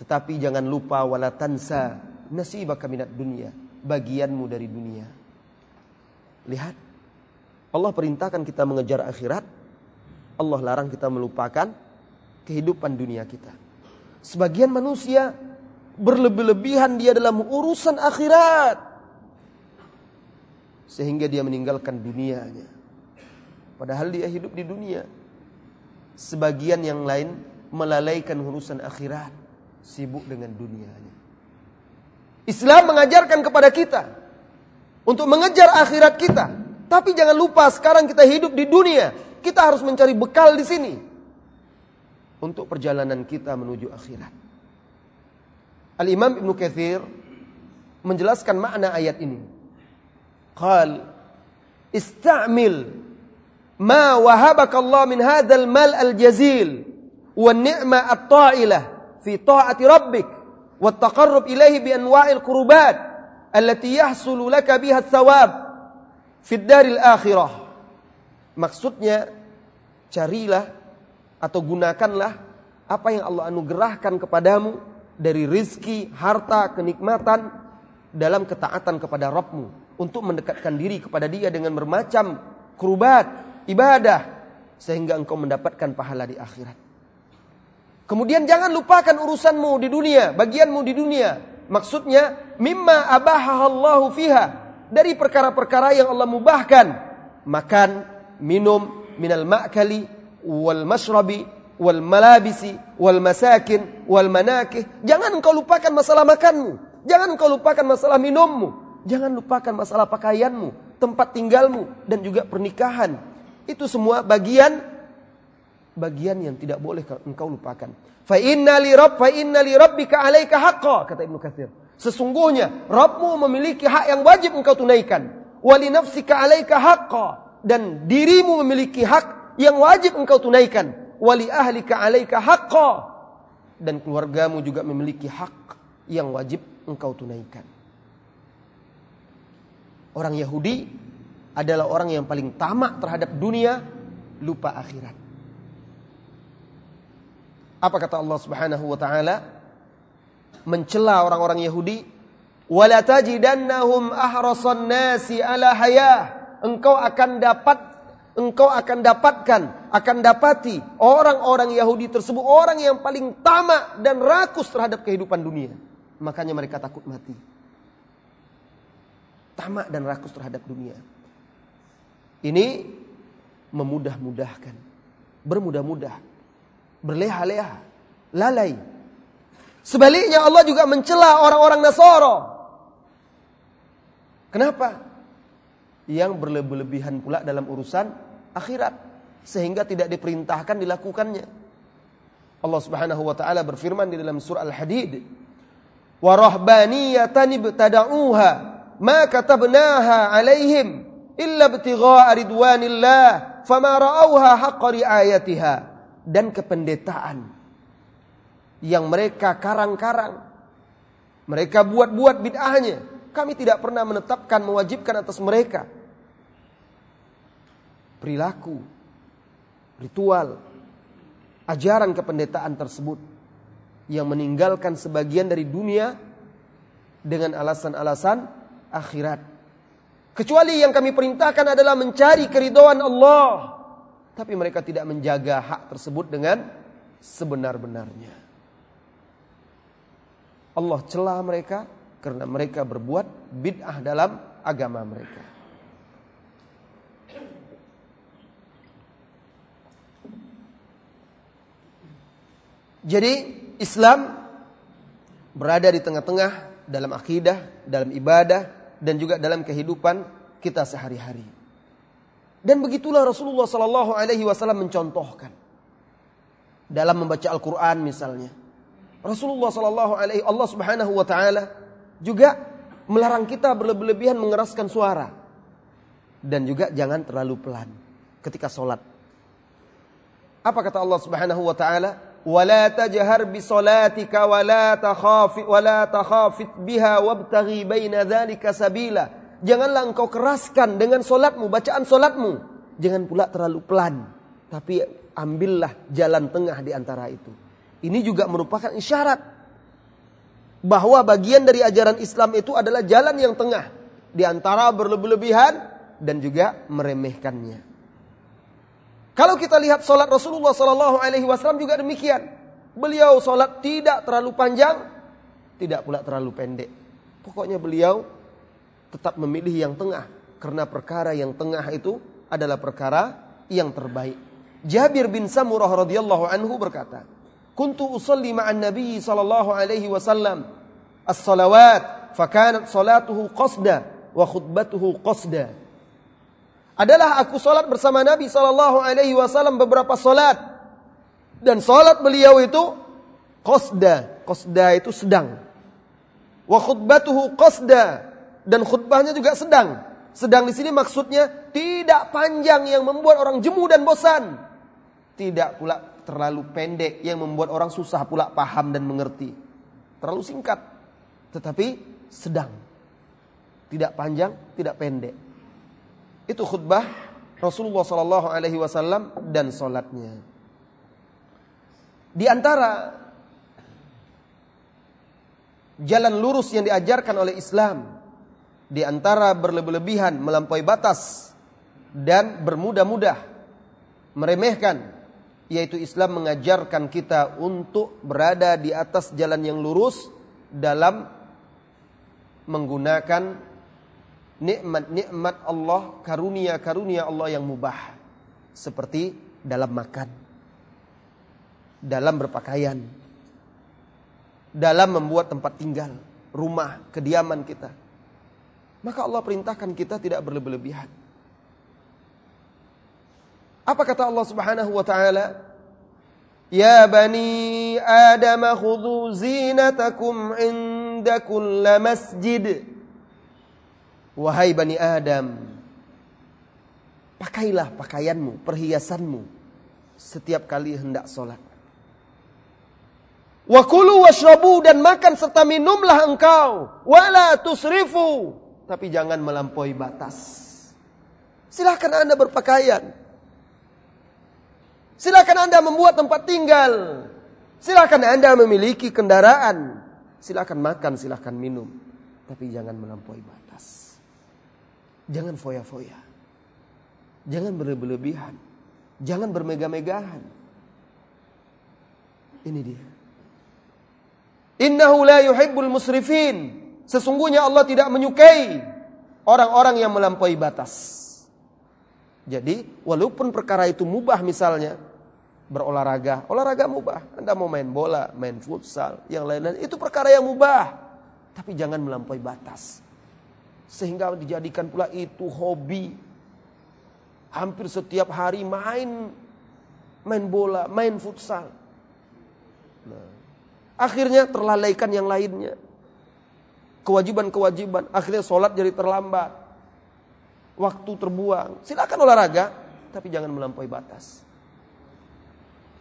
Tetapi jangan lupa wala tansa nasibaka minad dunya bagianmu dari dunia. Lihat Allah perintahkan kita mengejar akhirat. Allah larang kita melupakan kehidupan dunia kita. Sebagian manusia berlebih-lebihan dia dalam urusan akhirat. Sehingga dia meninggalkan dunianya. Padahal dia hidup di dunia. Sebagian yang lain melalaikan urusan akhirat. Sibuk dengan dunianya. Islam mengajarkan kepada kita. Untuk mengejar akhirat kita. Tapi jangan lupa sekarang kita hidup di dunia kita harus mencari bekal di sini untuk perjalanan kita menuju akhirat. Al-Imam Ibn Kathir menjelaskan makna ayat ini. Qal istamil ma wahabaka Allah min hadzal mal al-jazil wan ni'ma at-ta'ilah fi ta'ati rabbik wa taqarrub ilaihi bi anwa'il qurubat allati yahsulu laka biha thawab fi ad-daril akhirah. Maksudnya carilah atau gunakanlah apa yang Allah anugerahkan kepadamu dari rizki, harta, kenikmatan dalam ketaatan kepada Rabbmu untuk mendekatkan diri kepada Dia dengan bermacam kerubat, ibadah sehingga engkau mendapatkan pahala di akhirat. Kemudian jangan lupakan urusanmu di dunia, bagianmu di dunia. Maksudnya mimma abahahallahu fiha dari perkara-perkara yang Allah mubahkan. Makan, minum, minal ma'kali wal mashrabi wal malabisi wal masakin wal manakih. Jangan engkau lupakan masalah makanmu. Jangan engkau lupakan masalah minummu. Jangan lupakan masalah pakaianmu, tempat tinggalmu dan juga pernikahan. Itu semua bagian bagian yang tidak boleh engkau lupakan. Fa inna li rabb fa inna li rabbika 'alaika haqqan kata Ibnu Katsir. Sesungguhnya Rabbmu memiliki hak yang wajib engkau tunaikan. Wa li nafsika 'alaika haqqan dan dirimu memiliki hak yang wajib engkau tunaikan. Wali ahlika alaika haqqa dan keluargamu juga memiliki hak yang wajib engkau tunaikan. Orang Yahudi adalah orang yang paling tamak terhadap dunia, lupa akhirat. Apa kata Allah Subhanahu wa taala? Mencela orang-orang Yahudi, "Wala tajidannahum ahrasan nasi ala hayah." engkau akan dapat engkau akan dapatkan, akan dapati orang-orang Yahudi tersebut orang yang paling tamak dan rakus terhadap kehidupan dunia. Makanya mereka takut mati. Tamak dan rakus terhadap dunia. Ini memudah-mudahkan, bermudah-mudah, berleha-leha, lalai. Sebaliknya Allah juga mencela orang-orang Nasoro. Kenapa? yang berlebihan pula dalam urusan akhirat. sehingga tidak diperintahkan dilakukannya. Allah Subhanahu wa taala berfirman di dalam surah Al-Hadid, "Wa rahbaniyatan ibtada'uha ma katabnaha 'alaihim illa ibtigha'a ridwanillah fama ra'awha haqqa ri'ayatiha." Dan kependetaan yang mereka karang-karang. Mereka buat-buat bid'ahnya. Kami tidak pernah menetapkan mewajibkan atas mereka perilaku, ritual, ajaran kependetaan tersebut yang meninggalkan sebagian dari dunia dengan alasan-alasan akhirat. Kecuali yang kami perintahkan adalah mencari keridhaan Allah. Tapi mereka tidak menjaga hak tersebut dengan sebenar-benarnya. Allah celah mereka karena mereka berbuat bid'ah dalam agama mereka. Jadi Islam berada di tengah-tengah dalam akidah, dalam ibadah, dan juga dalam kehidupan kita sehari-hari. Dan begitulah Rasulullah Sallallahu Alaihi Wasallam mencontohkan dalam membaca Al-Quran misalnya. Rasulullah Sallallahu Alaihi Allah Subhanahu Wa Taala juga melarang kita berlebihan mengeraskan suara dan juga jangan terlalu pelan ketika sholat. Apa kata Allah Subhanahu Wa Taala? ولا تجهر بصلاتك ولا تخافت ولا تخافت بها وابتغي بين ذلك سبيلا janganlah engkau keraskan dengan solatmu bacaan solatmu jangan pula terlalu pelan tapi ambillah jalan tengah di antara itu ini juga merupakan isyarat bahwa bagian dari ajaran Islam itu adalah jalan yang tengah di antara berlebih-lebihan dan juga meremehkannya kalau kita lihat solat Rasulullah Sallallahu Alaihi Wasallam juga demikian. Beliau solat tidak terlalu panjang, tidak pula terlalu pendek. Pokoknya beliau tetap memilih yang tengah karena perkara yang tengah itu adalah perkara yang terbaik. Jabir bin Samurah radhiyallahu anhu berkata, "Kuntu usalli ma'an Nabi sallallahu alaihi wasallam as-salawat, fakanat salatuhu qasda wa khutbatuhu qasda." Adalah aku solat bersama Nabi Shallallahu Alaihi Wasallam beberapa solat dan solat beliau itu kosda kosda itu sedang. Wa khutbatuhu kosda dan khutbahnya juga sedang. Sedang di sini maksudnya tidak panjang yang membuat orang jemu dan bosan. Tidak pula terlalu pendek yang membuat orang susah pula paham dan mengerti. Terlalu singkat tetapi sedang. Tidak panjang tidak pendek itu khutbah Rasulullah Sallallahu Alaihi Wasallam dan solatnya. Di antara jalan lurus yang diajarkan oleh Islam, di antara berlebih-lebihan melampaui batas dan bermudah-mudah meremehkan, yaitu Islam mengajarkan kita untuk berada di atas jalan yang lurus dalam menggunakan nikmat-nikmat Allah, karunia-karunia Allah yang mubah. Seperti dalam makan, dalam berpakaian, dalam membuat tempat tinggal, rumah, kediaman kita. Maka Allah perintahkan kita tidak berlebihan. Apa kata Allah Subhanahu wa taala? Ya bani Adam khudhu zinatakum inda kulli masjid. Wahai Bani Adam, pakailah pakaianmu, perhiasanmu setiap kali hendak sholat. Wakulu washrabu dan makan serta minumlah engkau. Wala tusrifu. Tapi jangan melampaui batas. Silahkan anda berpakaian. Silahkan anda membuat tempat tinggal. Silahkan anda memiliki kendaraan. Silahkan makan, silahkan minum. Tapi jangan melampaui batas. Jangan foya-foya. Jangan berlebihan. Jangan bermegah-megahan. Ini dia. Innahu la yuhibbul musrifin. Sesungguhnya Allah tidak menyukai orang-orang yang melampaui batas. Jadi, walaupun perkara itu mubah misalnya, berolahraga, olahraga mubah. Anda mau main bola, main futsal, yang lain-lain, itu perkara yang mubah. Tapi jangan melampaui batas. Sehingga dijadikan pula itu hobi. Hampir setiap hari main main bola, main futsal. Nah, akhirnya terlalaikan yang lainnya. Kewajiban-kewajiban, akhirnya sholat jadi terlambat. Waktu terbuang. Silakan olahraga, tapi jangan melampaui batas.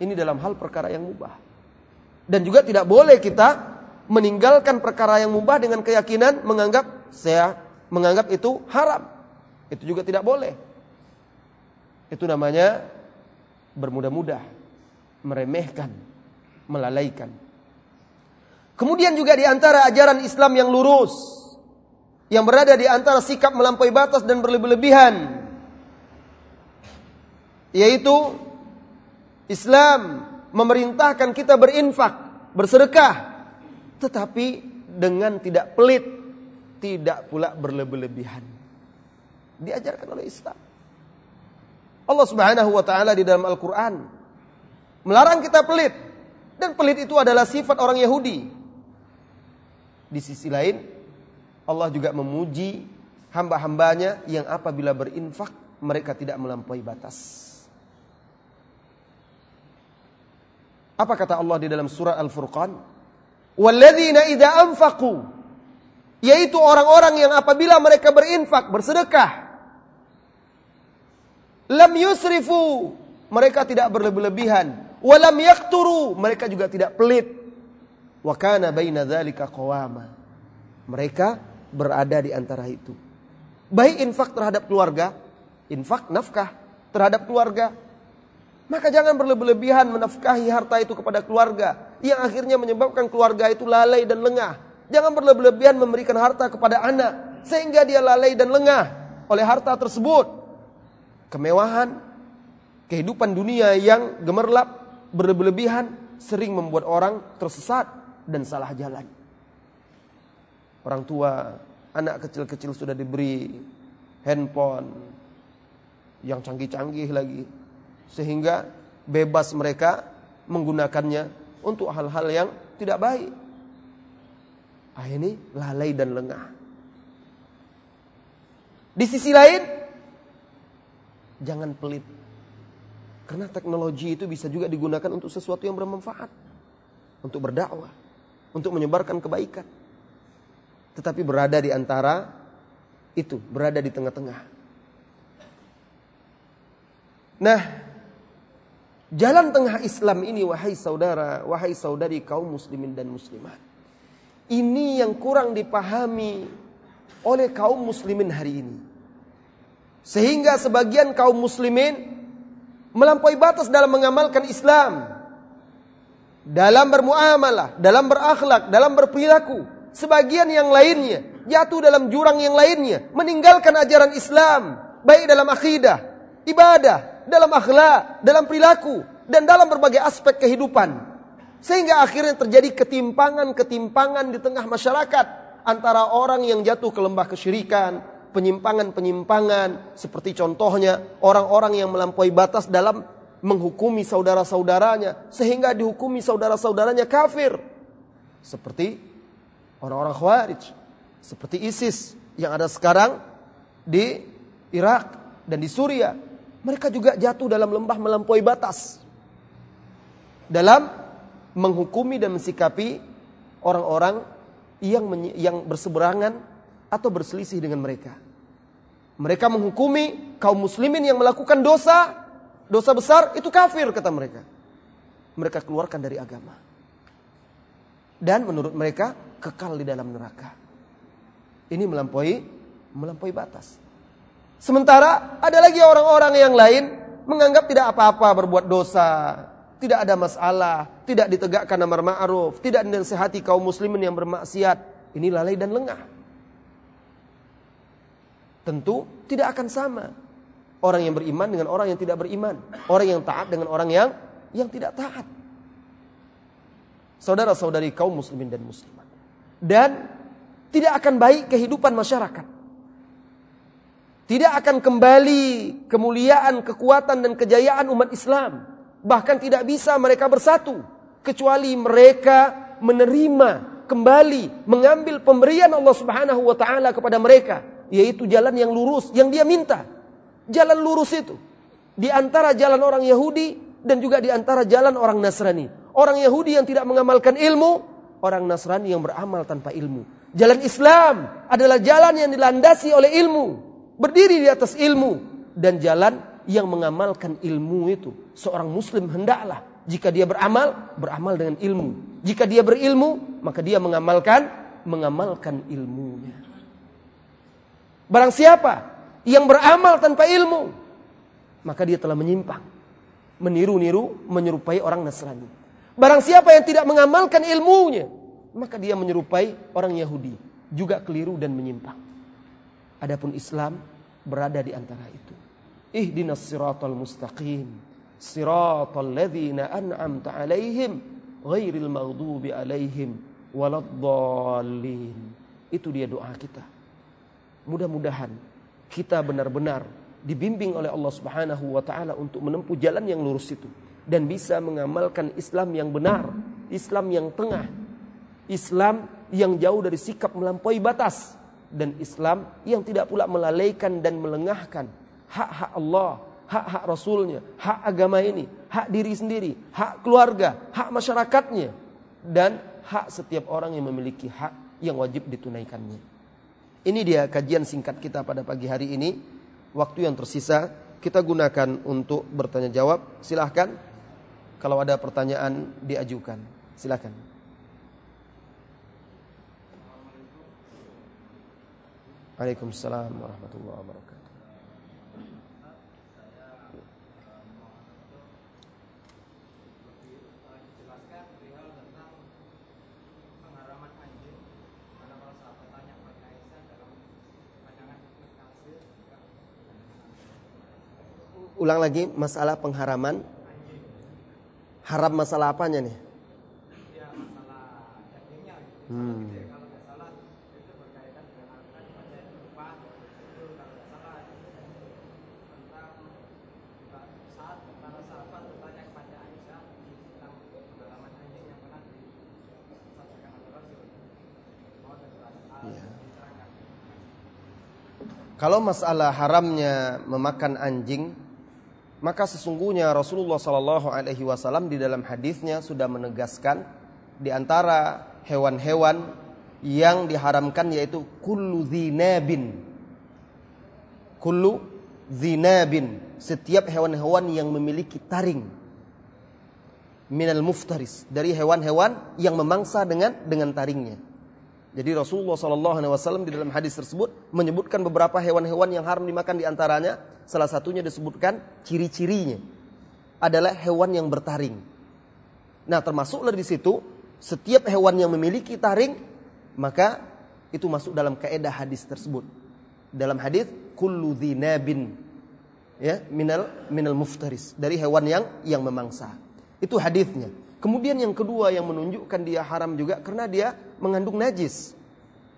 Ini dalam hal perkara yang mubah. Dan juga tidak boleh kita meninggalkan perkara yang mubah dengan keyakinan menganggap saya menganggap itu haram. Itu juga tidak boleh. Itu namanya bermudah-mudah, meremehkan, melalaikan. Kemudian juga di antara ajaran Islam yang lurus, yang berada di antara sikap melampaui batas dan berlebih-lebihan, yaitu Islam memerintahkan kita berinfak, bersedekah, tetapi dengan tidak pelit, tidak pula berlebih-lebihan. Diajarkan oleh Islam. Allah Subhanahu wa taala di dalam Al-Qur'an melarang kita pelit dan pelit itu adalah sifat orang Yahudi. Di sisi lain Allah juga memuji hamba-hambanya yang apabila berinfak mereka tidak melampaui batas. Apa kata Allah di dalam surah Al-Furqan? Yaitu orang-orang yang apabila mereka berinfak, bersedekah, lam yusrifu, mereka tidak berlebih-lebihan, walam yakturu, mereka juga tidak pelit. Wa kana baina dzalika qawama. Mereka berada di antara itu. Baik infak terhadap keluarga, infak nafkah terhadap keluarga, maka jangan berlebihan menafkahi harta itu kepada keluarga yang akhirnya menyebabkan keluarga itu lalai dan lengah. Jangan berlebihan memberikan harta kepada anak sehingga dia lalai dan lengah oleh harta tersebut. Kemewahan, kehidupan dunia yang gemerlap berlebihan sering membuat orang tersesat dan salah jalan. Orang tua, anak kecil-kecil sudah diberi handphone yang canggih-canggih lagi sehingga bebas mereka menggunakannya untuk hal-hal yang tidak baik. Ini lalai dan lengah. Di sisi lain, jangan pelit. Karena teknologi itu bisa juga digunakan untuk sesuatu yang bermanfaat. Untuk berdakwah. Untuk menyebarkan kebaikan. Tetapi berada di antara itu. Berada di tengah-tengah. Nah, Jalan tengah Islam ini wahai saudara, wahai saudari kaum muslimin dan muslimat. Ini yang kurang dipahami oleh kaum muslimin hari ini. Sehingga sebagian kaum muslimin melampaui batas dalam mengamalkan Islam. Dalam bermuamalah, dalam berakhlak, dalam berperilaku. Sebagian yang lainnya jatuh dalam jurang yang lainnya, meninggalkan ajaran Islam, baik dalam akidah, ibadah, dalam akhlak, dalam perilaku, dan dalam berbagai aspek kehidupan. Sehingga akhirnya terjadi ketimpangan-ketimpangan di tengah masyarakat antara orang yang jatuh ke lembah kesyirikan, penyimpangan-penyimpangan, seperti contohnya orang-orang yang melampaui batas dalam menghukumi saudara-saudaranya, sehingga dihukumi saudara-saudaranya kafir. Seperti orang-orang Khawarij, seperti ISIS yang ada sekarang di Irak dan di Suriah mereka juga jatuh dalam lembah melampaui batas. Dalam menghukumi dan mensikapi orang-orang yang yang berseberangan atau berselisih dengan mereka. Mereka menghukumi kaum muslimin yang melakukan dosa, dosa besar itu kafir kata mereka. Mereka keluarkan dari agama. Dan menurut mereka kekal di dalam neraka. Ini melampaui melampaui batas. Sementara ada lagi orang-orang yang lain menganggap tidak apa-apa berbuat dosa, tidak ada masalah, tidak ditegakkan amar ma'ruf, tidak dinasihati kaum muslimin yang bermaksiat. Ini lalai dan lengah. Tentu tidak akan sama orang yang beriman dengan orang yang tidak beriman, orang yang taat dengan orang yang yang tidak taat. Saudara-saudari kaum muslimin dan muslimat. Dan tidak akan baik kehidupan masyarakat tidak akan kembali kemuliaan, kekuatan dan kejayaan umat Islam. Bahkan tidak bisa mereka bersatu kecuali mereka menerima kembali mengambil pemberian Allah Subhanahu wa taala kepada mereka, yaitu jalan yang lurus yang dia minta. jalan lurus itu. Di antara jalan orang Yahudi dan juga di antara jalan orang Nasrani. Orang Yahudi yang tidak mengamalkan ilmu, orang Nasrani yang beramal tanpa ilmu. Jalan Islam adalah jalan yang dilandasi oleh ilmu, berdiri di atas ilmu dan jalan yang mengamalkan ilmu itu. Seorang muslim hendaklah jika dia beramal, beramal dengan ilmu. Jika dia berilmu, maka dia mengamalkan mengamalkan ilmunya. Barang siapa yang beramal tanpa ilmu, maka dia telah menyimpang, meniru-niru, menyerupai orang Nasrani. Barang siapa yang tidak mengamalkan ilmunya, maka dia menyerupai orang Yahudi, juga keliru dan menyimpang. Adapun Islam berada di antara itu. Ihdinas siratal mustaqim siratal ladzina an'amta 'alaihim ghairil maghdubi 'alaihim waladdallin. Itu dia doa kita. Mudah-mudahan kita benar-benar dibimbing oleh Allah Subhanahu wa taala untuk menempuh jalan yang lurus itu dan bisa mengamalkan Islam yang benar, Islam yang tengah, Islam yang jauh dari sikap melampaui batas dan Islam yang tidak pula melalaikan dan melengahkan hak-hak Allah hak-hak Rasulnya, hak agama ini, hak diri sendiri, hak keluarga, hak masyarakatnya, dan hak setiap orang yang memiliki hak yang wajib ditunaikannya. Ini dia kajian singkat kita pada pagi hari ini. Waktu yang tersisa kita gunakan untuk bertanya jawab. Silahkan kalau ada pertanyaan diajukan. Silahkan. Waalaikumsalam warahmatullahi wabarakatuh. Ulang lagi masalah pengharaman. Haram masalah apanya nih? Hmm. Iya. Kalau masalah haramnya memakan anjing maka sesungguhnya Rasulullah Sallallahu Alaihi Wasallam di dalam hadisnya sudah menegaskan di antara hewan-hewan yang diharamkan yaitu kullu zinabin. Kullu zinabin. Setiap hewan-hewan yang memiliki taring. Minal muftaris. Dari hewan-hewan yang memangsa dengan dengan taringnya. Jadi Rasulullah SAW di dalam hadis tersebut menyebutkan beberapa hewan-hewan yang haram dimakan di antaranya. Salah satunya disebutkan ciri-cirinya adalah hewan yang bertaring. Nah termasuklah di situ setiap hewan yang memiliki taring maka itu masuk dalam kaidah hadis tersebut. Dalam hadis kullu dzinabin ya minal minal muftaris dari hewan yang yang memangsa. Itu hadisnya. Kemudian yang kedua yang menunjukkan dia haram juga karena dia mengandung najis.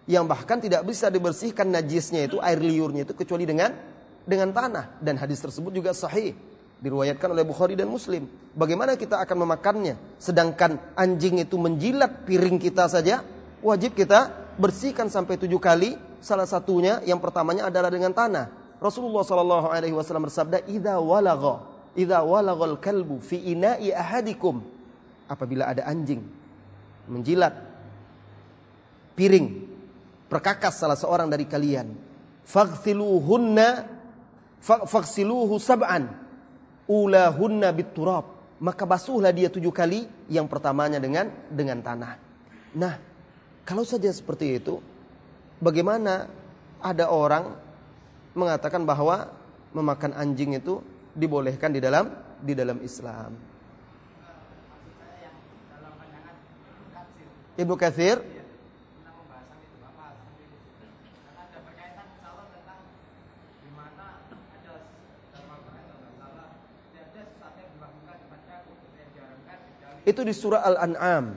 Yang bahkan tidak bisa dibersihkan najisnya itu air liurnya itu kecuali dengan dengan tanah dan hadis tersebut juga sahih diriwayatkan oleh Bukhari dan Muslim. Bagaimana kita akan memakannya sedangkan anjing itu menjilat piring kita saja wajib kita bersihkan sampai tujuh kali. Salah satunya yang pertamanya adalah dengan tanah. Rasulullah Shallallahu Alaihi Wasallam bersabda, "Ida walagha, ida walagal kalbu fi ina'i ahadikum." Apabila ada anjing menjilat piring perkakas salah seorang dari kalian faghsiluhunna faghsiluhu sab'an ulahunna biturab maka basuhlah dia tujuh kali yang pertamanya dengan dengan tanah. Nah kalau saja seperti itu bagaimana ada orang mengatakan bahwa memakan anjing itu dibolehkan di dalam di dalam Islam Ibnu Katsir Itu di surah Al-An'am.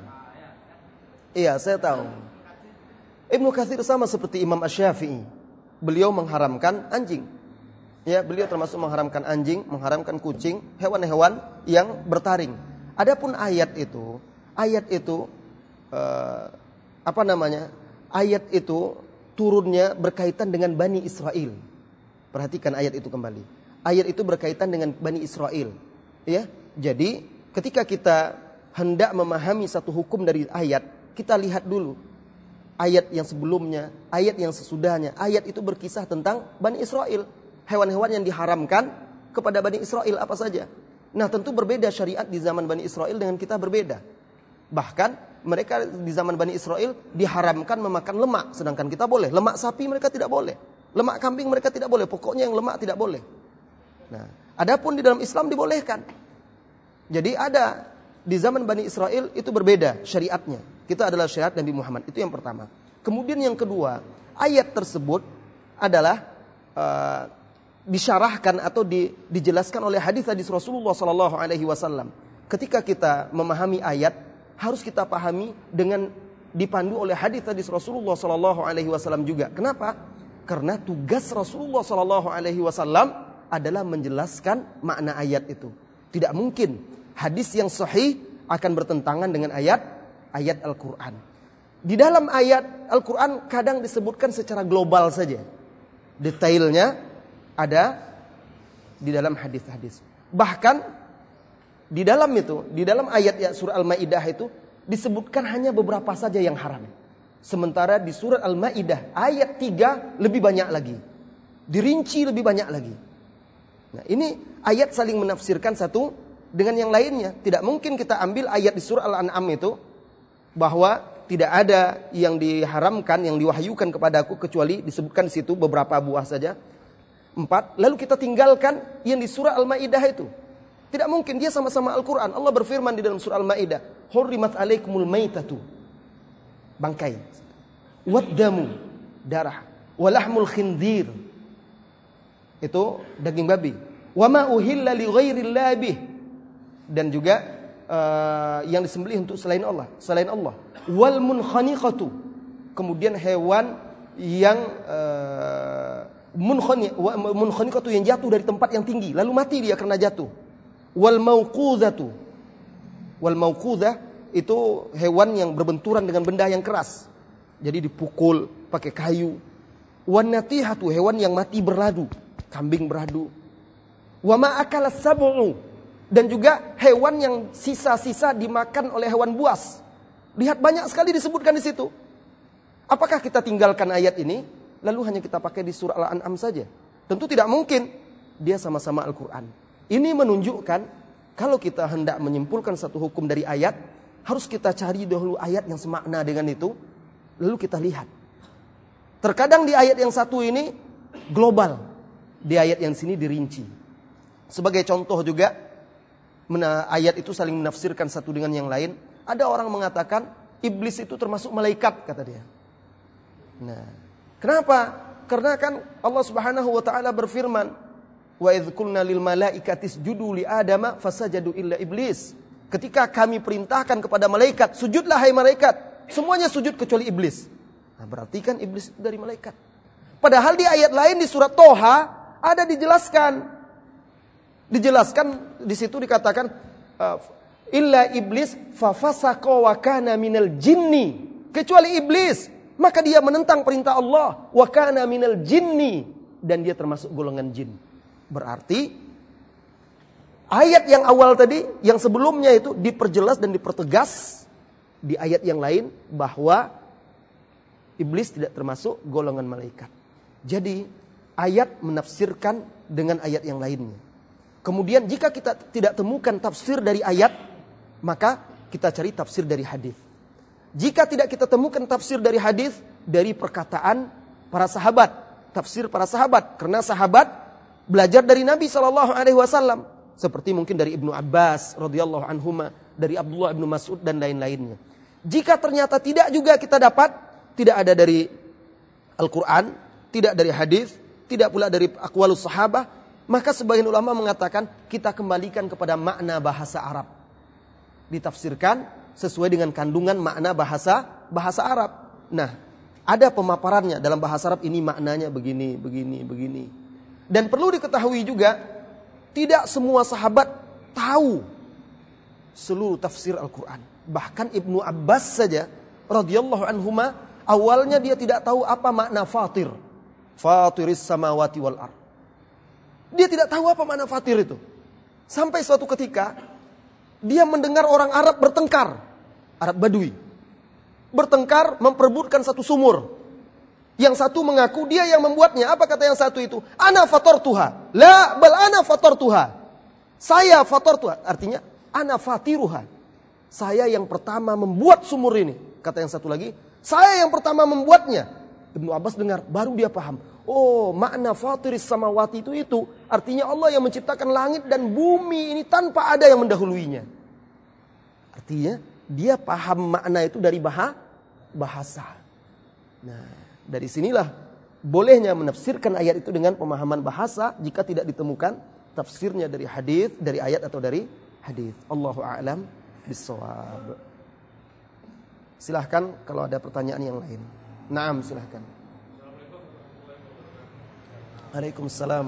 Iya, saya tahu. Ibnu Katsir sama seperti Imam Asy-Syafi'i. Beliau mengharamkan anjing. Ya, beliau termasuk mengharamkan anjing, mengharamkan kucing, hewan-hewan yang bertaring. Adapun ayat itu, ayat itu uh, apa namanya ayat itu turunnya berkaitan dengan Bani Israel. Perhatikan ayat itu kembali. ayat itu berkaitan dengan Bani Israel. Ya, jadi ketika kita hendak memahami satu hukum dari ayat, kita lihat dulu ayat yang sebelumnya, ayat yang sesudahnya. Ayat itu berkisah tentang Bani Israel, hewan-hewan yang diharamkan kepada Bani Israel apa saja. Nah, tentu berbeda syariat di zaman Bani Israel dengan kita berbeda. Bahkan mereka di zaman Bani Israel diharamkan memakan lemak, sedangkan kita boleh. Lemak sapi mereka tidak boleh. Lemak kambing mereka tidak boleh. Pokoknya yang lemak tidak boleh. Nah, adapun di dalam Islam dibolehkan. Jadi ada di zaman Bani Israel itu berbeda syariatnya. Kita adalah syariat Nabi Muhammad. Itu yang pertama. Kemudian yang kedua, ayat tersebut adalah uh, disyarahkan atau di, dijelaskan oleh hadis-hadis Rasulullah Sallallahu Alaihi Wasallam. Ketika kita memahami ayat, harus kita pahami dengan dipandu oleh hadis-hadis Rasulullah Sallallahu Alaihi Wasallam juga. Kenapa? Karena tugas Rasulullah Sallallahu Alaihi Wasallam adalah menjelaskan makna ayat itu. Tidak mungkin hadis yang sahih akan bertentangan dengan ayat ayat Al-Qur'an. Di dalam ayat Al-Qur'an kadang disebutkan secara global saja. Detailnya ada di dalam hadis-hadis. Bahkan di dalam itu, di dalam ayat ya surah Al-Maidah itu disebutkan hanya beberapa saja yang haram. Sementara di surat Al-Maidah ayat 3 lebih banyak lagi. Dirinci lebih banyak lagi. Nah, ini ayat saling menafsirkan satu dengan yang lainnya. Tidak mungkin kita ambil ayat di surah Al-An'am itu bahwa tidak ada yang diharamkan, yang diwahyukan kepadaku kecuali disebutkan di situ beberapa buah saja. Empat, lalu kita tinggalkan yang di surah Al-Maidah itu. Tidak mungkin dia sama-sama Al-Quran. Allah berfirman di dalam surah Al-Maidah, "Hurrimat alaikumul maitatu." Bangkai. Waddamu, darah. Walahmul khindir. Itu daging babi. Wama uhilla li ghairillah dan juga uh, yang disembelih untuk selain Allah, selain Allah. Wal munkhaniqatu. Kemudian hewan yang uh, munkhaniqatu yang jatuh dari tempat yang tinggi lalu mati dia karena jatuh. Wal mauqudatu. Wal mauqudah itu hewan yang berbenturan dengan benda yang keras. Jadi dipukul pakai kayu. Wan natihatu hewan yang mati berladu, kambing beradu. Wa ma akala sab'u dan juga hewan yang sisa-sisa dimakan oleh hewan buas. Lihat banyak sekali disebutkan di situ. Apakah kita tinggalkan ayat ini lalu hanya kita pakai di surah Al-An'am saja? Tentu tidak mungkin. Dia sama-sama Al-Qur'an. Ini menunjukkan kalau kita hendak menyimpulkan satu hukum dari ayat, harus kita cari dahulu ayat yang semakna dengan itu, lalu kita lihat. Terkadang di ayat yang satu ini global, di ayat yang sini dirinci. Sebagai contoh juga, ayat itu saling menafsirkan satu dengan yang lain. Ada orang mengatakan iblis itu termasuk malaikat kata dia. Nah, kenapa? Karena kan Allah Subhanahu wa taala berfirman, "Wa idz qulna lil malaikati isjudu li adama fasajadu illa iblis." Ketika kami perintahkan kepada malaikat, sujudlah hai malaikat, semuanya sujud kecuali iblis. Nah, berarti kan iblis itu dari malaikat. Padahal di ayat lain di surat Toha ada dijelaskan dijelaskan di situ dikatakan uh, illa iblis fafasaqa wa kana minal jinni kecuali iblis maka dia menentang perintah Allah wa kana minal jinni dan dia termasuk golongan jin berarti ayat yang awal tadi yang sebelumnya itu diperjelas dan dipertegas di ayat yang lain bahwa iblis tidak termasuk golongan malaikat jadi ayat menafsirkan dengan ayat yang lainnya Kemudian jika kita tidak temukan tafsir dari ayat, maka kita cari tafsir dari hadis. Jika tidak kita temukan tafsir dari hadis, dari perkataan para sahabat, tafsir para sahabat, karena sahabat belajar dari Nabi Shallallahu Alaihi Wasallam, seperti mungkin dari Ibnu Abbas radhiyallahu anhuma, dari Abdullah ibnu Mas'ud dan lain-lainnya. Jika ternyata tidak juga kita dapat, tidak ada dari Al-Quran, tidak dari hadis, tidak pula dari akwalus sahabah, maka sebagian ulama mengatakan kita kembalikan kepada makna bahasa Arab. Ditafsirkan sesuai dengan kandungan makna bahasa bahasa Arab. Nah, ada pemaparannya dalam bahasa Arab ini maknanya begini, begini, begini. Dan perlu diketahui juga tidak semua sahabat tahu seluruh tafsir Al-Qur'an. Bahkan Ibnu Abbas saja radhiyallahu anhuma awalnya dia tidak tahu apa makna fatir. Fatiris samawati wal ard. Dia tidak tahu apa makna fatir itu. Sampai suatu ketika dia mendengar orang Arab bertengkar, Arab Badui. Bertengkar memperebutkan satu sumur. Yang satu mengaku dia yang membuatnya. Apa kata yang satu itu? Ana fator tuha. La bal ana fator tuha. Saya fator tuha. Artinya ana fatiruha. Saya yang pertama membuat sumur ini. Kata yang satu lagi. Saya yang pertama membuatnya. Ibnu Abbas dengar. Baru dia paham. Oh makna fatiris samawati itu itu. Artinya Allah yang menciptakan langit dan bumi ini tanpa ada yang mendahuluinya. Artinya dia paham makna itu dari bahasa. Nah dari sinilah bolehnya menafsirkan ayat itu dengan pemahaman bahasa jika tidak ditemukan tafsirnya dari hadis, dari ayat atau dari hadis. Allahu a'lam bissawab. Silahkan kalau ada pertanyaan yang lain. Naam silahkan. Waalaikumsalam.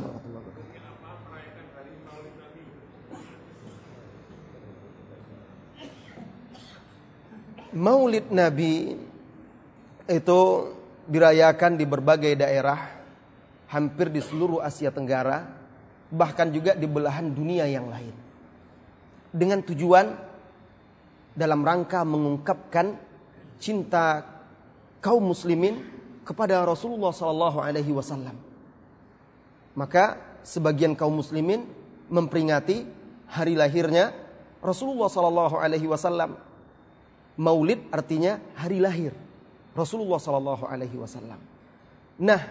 Maulid Nabi itu dirayakan di berbagai daerah, hampir di seluruh Asia Tenggara, bahkan juga di belahan dunia yang lain. Dengan tujuan dalam rangka mengungkapkan cinta kaum muslimin kepada Rasulullah sallallahu alaihi wasallam. Maka sebagian kaum muslimin memperingati hari lahirnya Rasulullah sallallahu alaihi wasallam. Maulid artinya hari lahir. Rasulullah Sallallahu Alaihi Wasallam. Nah,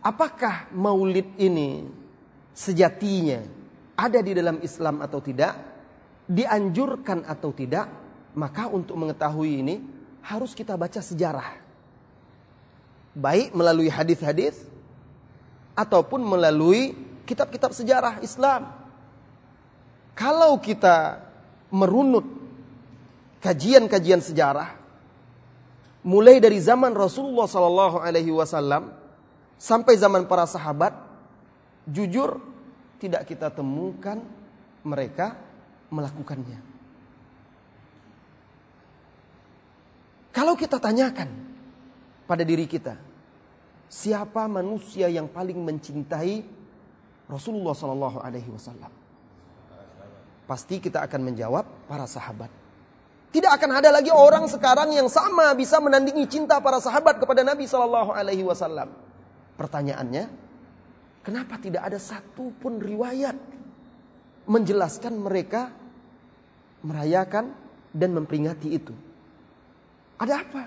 apakah Maulid ini sejatinya ada di dalam Islam atau tidak, dianjurkan atau tidak? Maka untuk mengetahui ini harus kita baca sejarah, baik melalui hadis-hadis ataupun melalui kitab-kitab sejarah Islam. Kalau kita merunut kajian-kajian sejarah, mulai dari zaman Rasulullah Sallallahu Alaihi Wasallam sampai zaman para sahabat, jujur tidak kita temukan mereka melakukannya. Kalau kita tanyakan pada diri kita, siapa manusia yang paling mencintai Rasulullah Sallallahu Alaihi Wasallam? Pasti kita akan menjawab para sahabat. Tidak akan ada lagi orang sekarang yang sama bisa menandingi cinta para sahabat kepada Nabi Shallallahu Alaihi Wasallam. Pertanyaannya, kenapa tidak ada satu pun riwayat menjelaskan mereka merayakan dan memperingati itu? Ada apa?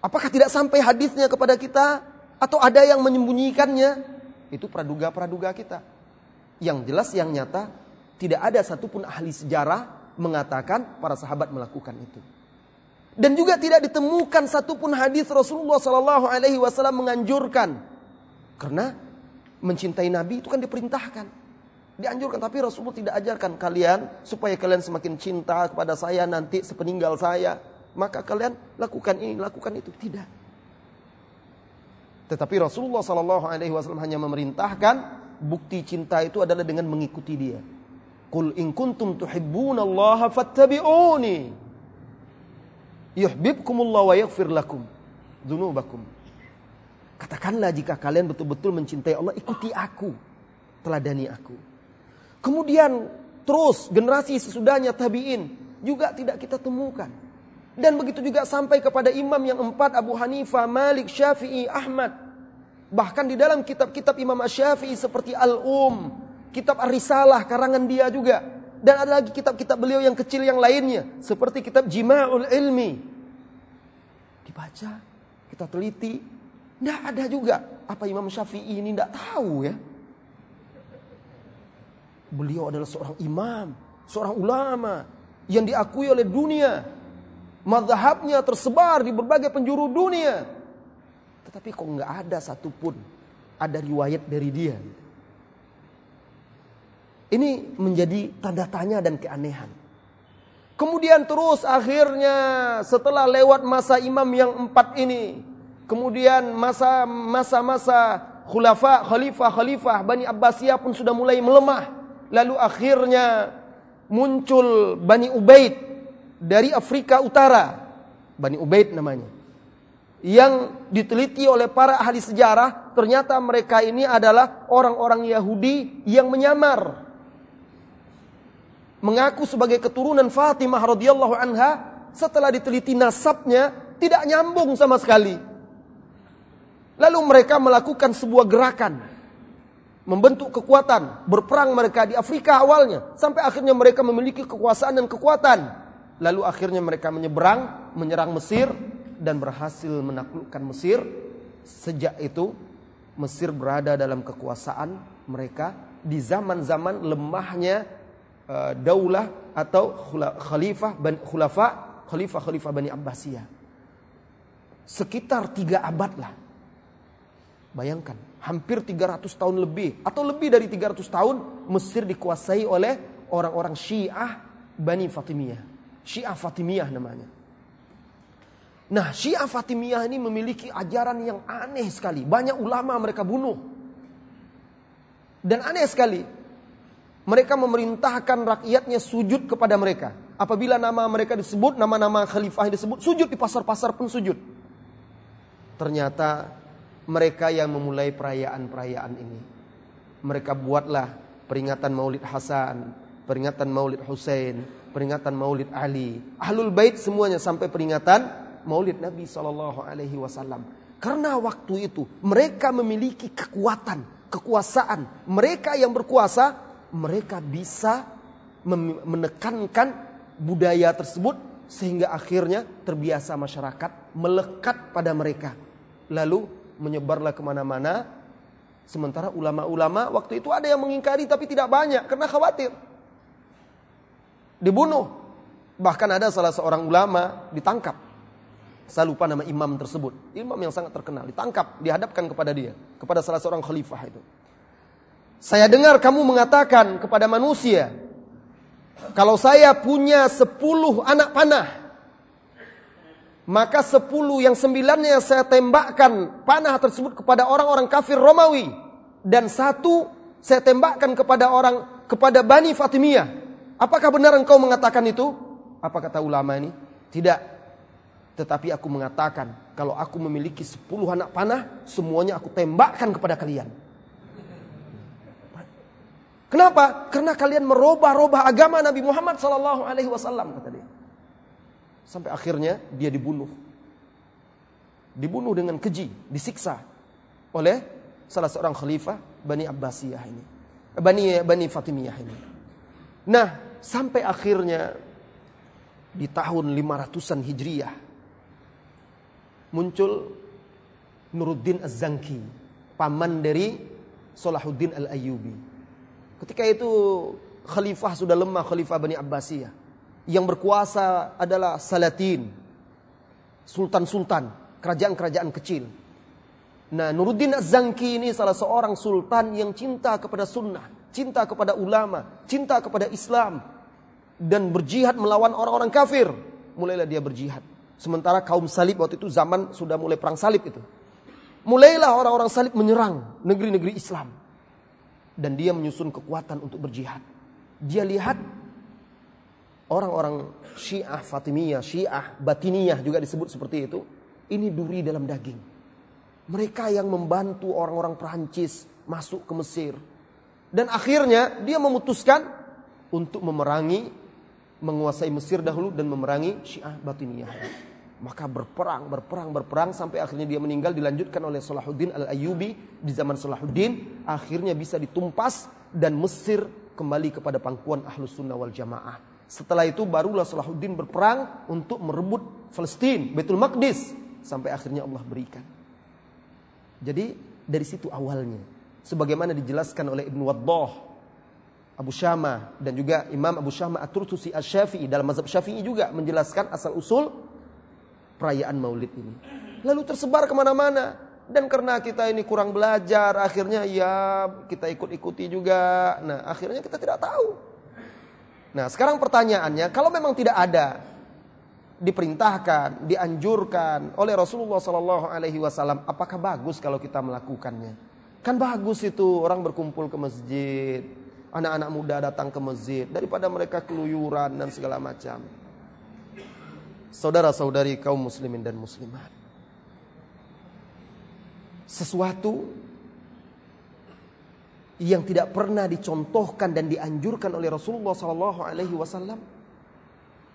Apakah tidak sampai hadisnya kepada kita atau ada yang menyembunyikannya? Itu praduga-praduga kita. Yang jelas, yang nyata, tidak ada satupun ahli sejarah mengatakan para sahabat melakukan itu. Dan juga tidak ditemukan satupun hadis Rasulullah Sallallahu Alaihi Wasallam menganjurkan, karena mencintai Nabi itu kan diperintahkan, dianjurkan. Tapi Rasulullah tidak ajarkan kalian supaya kalian semakin cinta kepada saya nanti sepeninggal saya, maka kalian lakukan ini, lakukan itu. Tidak. Tetapi Rasulullah Sallallahu Alaihi Wasallam hanya memerintahkan bukti cinta itu adalah dengan mengikuti dia. Qul in kuntum tuhibbunallaha fattabi'uni. Yuhibbukumullah wa yaghfir lakum dzunubakum. Katakanlah jika kalian betul-betul mencintai Allah, ikuti aku. Teladani aku. Kemudian terus generasi sesudahnya tabi'in juga tidak kita temukan. Dan begitu juga sampai kepada imam yang empat Abu Hanifah, Malik, Syafi'i, Ahmad. Bahkan di dalam kitab-kitab Imam Syafi'i seperti Al-Um, kitab Ar-Risalah karangan dia juga. Dan ada lagi kitab-kitab beliau yang kecil yang lainnya. Seperti kitab Jima'ul Ilmi. Dibaca, kita teliti. Tidak ada juga. Apa Imam Syafi'i ini tidak tahu ya. Beliau adalah seorang imam. Seorang ulama. Yang diakui oleh dunia. Mazhabnya tersebar di berbagai penjuru dunia. Tetapi kok nggak ada satupun ada riwayat dari dia. Ini menjadi tanda tanya dan keanehan. Kemudian terus akhirnya setelah lewat masa imam yang empat ini. Kemudian masa masa-masa khulafa, khalifah, khalifah Bani Abbasiyah pun sudah mulai melemah. Lalu akhirnya muncul Bani Ubaid dari Afrika Utara. Bani Ubaid namanya. yang diteliti oleh para ahli sejarah, ternyata mereka ini adalah orang-orang Yahudi yang menyamar. Mengaku sebagai keturunan Fatimah radhiyallahu anha, setelah diteliti nasabnya tidak nyambung sama sekali. Lalu mereka melakukan sebuah gerakan membentuk kekuatan, berperang mereka di Afrika awalnya sampai akhirnya mereka memiliki kekuasaan dan kekuatan. Lalu akhirnya mereka menyeberang, menyerang Mesir dan berhasil menaklukkan Mesir. Sejak itu Mesir berada dalam kekuasaan mereka di zaman-zaman lemahnya uh, daulah atau khalifah ban khulafa khalifah khalifah Bani Abbasiyah. Sekitar tiga abad lah. Bayangkan, hampir 300 tahun lebih atau lebih dari 300 tahun Mesir dikuasai oleh orang-orang Syiah Bani Fatimiyah. Syiah Fatimiyah namanya. Nah, Syiah Fatimiyah ini memiliki ajaran yang aneh sekali. Banyak ulama mereka bunuh. Dan aneh sekali. Mereka memerintahkan rakyatnya sujud kepada mereka. Apabila nama mereka disebut, nama-nama khalifah disebut, sujud di pasar-pasar pun sujud. Ternyata mereka yang memulai perayaan-perayaan ini. Mereka buatlah peringatan Maulid Hasan, peringatan Maulid Hussein, peringatan Maulid Ali. Ahlul Bait semuanya sampai peringatan Maulid Nabi Wasallam. Karena waktu itu mereka memiliki kekuatan, kekuasaan. Mereka yang berkuasa, mereka bisa menekankan budaya tersebut sehingga akhirnya terbiasa masyarakat melekat pada mereka. Lalu menyebarlah ke mana-mana. Sementara ulama-ulama waktu itu ada yang mengingkari tapi tidak banyak karena khawatir. Dibunuh. Bahkan ada salah seorang ulama ditangkap saya lupa nama imam tersebut. Imam yang sangat terkenal. Ditangkap, dihadapkan kepada dia. Kepada salah seorang khalifah itu. Saya dengar kamu mengatakan kepada manusia. Kalau saya punya sepuluh anak panah. Maka sepuluh yang sembilannya saya tembakkan panah tersebut kepada orang-orang kafir Romawi. Dan satu saya tembakkan kepada orang kepada Bani Fatimiyah. Apakah benar engkau mengatakan itu? Apa kata ulama ini? Tidak. Tetapi aku mengatakan, kalau aku memiliki sepuluh anak panah, semuanya aku tembakkan kepada kalian. Kenapa? Karena kalian merubah-rubah agama Nabi Muhammad Sallallahu Alaihi Wasallam kata dia. Sampai akhirnya dia dibunuh, dibunuh dengan keji, disiksa oleh salah seorang khalifah Bani Abbasiyah ini, Bani Bani Fatimiyah ini. Nah, sampai akhirnya di tahun 500-an Hijriyah muncul Nuruddin Az-Zanki, paman dari Salahuddin Al-Ayyubi. Ketika itu khalifah sudah lemah, khalifah Bani Abbasiyah. Yang berkuasa adalah Salatin, sultan-sultan, kerajaan-kerajaan kecil. Nah, Nuruddin Az-Zanki ini salah seorang sultan yang cinta kepada sunnah, cinta kepada ulama, cinta kepada Islam, dan berjihad melawan orang-orang kafir. Mulailah dia berjihad. Sementara kaum salib waktu itu zaman sudah mulai perang salib itu. Mulailah orang-orang salib menyerang negeri-negeri Islam. Dan dia menyusun kekuatan untuk berjihad. Dia lihat orang-orang Syiah Fatimiyah, Syiah Batiniyah juga disebut seperti itu. Ini duri dalam daging. Mereka yang membantu orang-orang Perancis masuk ke Mesir. Dan akhirnya dia memutuskan untuk memerangi, menguasai Mesir dahulu dan memerangi Syiah Batiniyah. Maka berperang, berperang, berperang sampai akhirnya dia meninggal dilanjutkan oleh Salahuddin Al-Ayyubi di zaman Salahuddin akhirnya bisa ditumpas dan Mesir kembali kepada pangkuan Ahlus Sunnah wal Jamaah. Setelah itu barulah Salahuddin berperang untuk merebut Palestina, Betul Maqdis sampai akhirnya Allah berikan. Jadi dari situ awalnya. Sebagaimana dijelaskan oleh Ibnu Waddah, Abu Syama dan juga Imam Abu Syama At-Turtusi Asy-Syafi'i dalam mazhab Syafi'i juga menjelaskan asal usul perayaan maulid ini. Lalu tersebar ke mana-mana. Dan karena kita ini kurang belajar, akhirnya ya kita ikut-ikuti juga. Nah akhirnya kita tidak tahu. Nah sekarang pertanyaannya, kalau memang tidak ada diperintahkan, dianjurkan oleh Rasulullah Sallallahu Alaihi Wasallam, apakah bagus kalau kita melakukannya? Kan bagus itu orang berkumpul ke masjid, anak-anak muda datang ke masjid daripada mereka keluyuran dan segala macam saudara-saudari kaum muslimin dan muslimat. sesuatu yang tidak pernah dicontohkan dan dianjurkan oleh Rasulullah Sallallahu Alaihi Wasallam,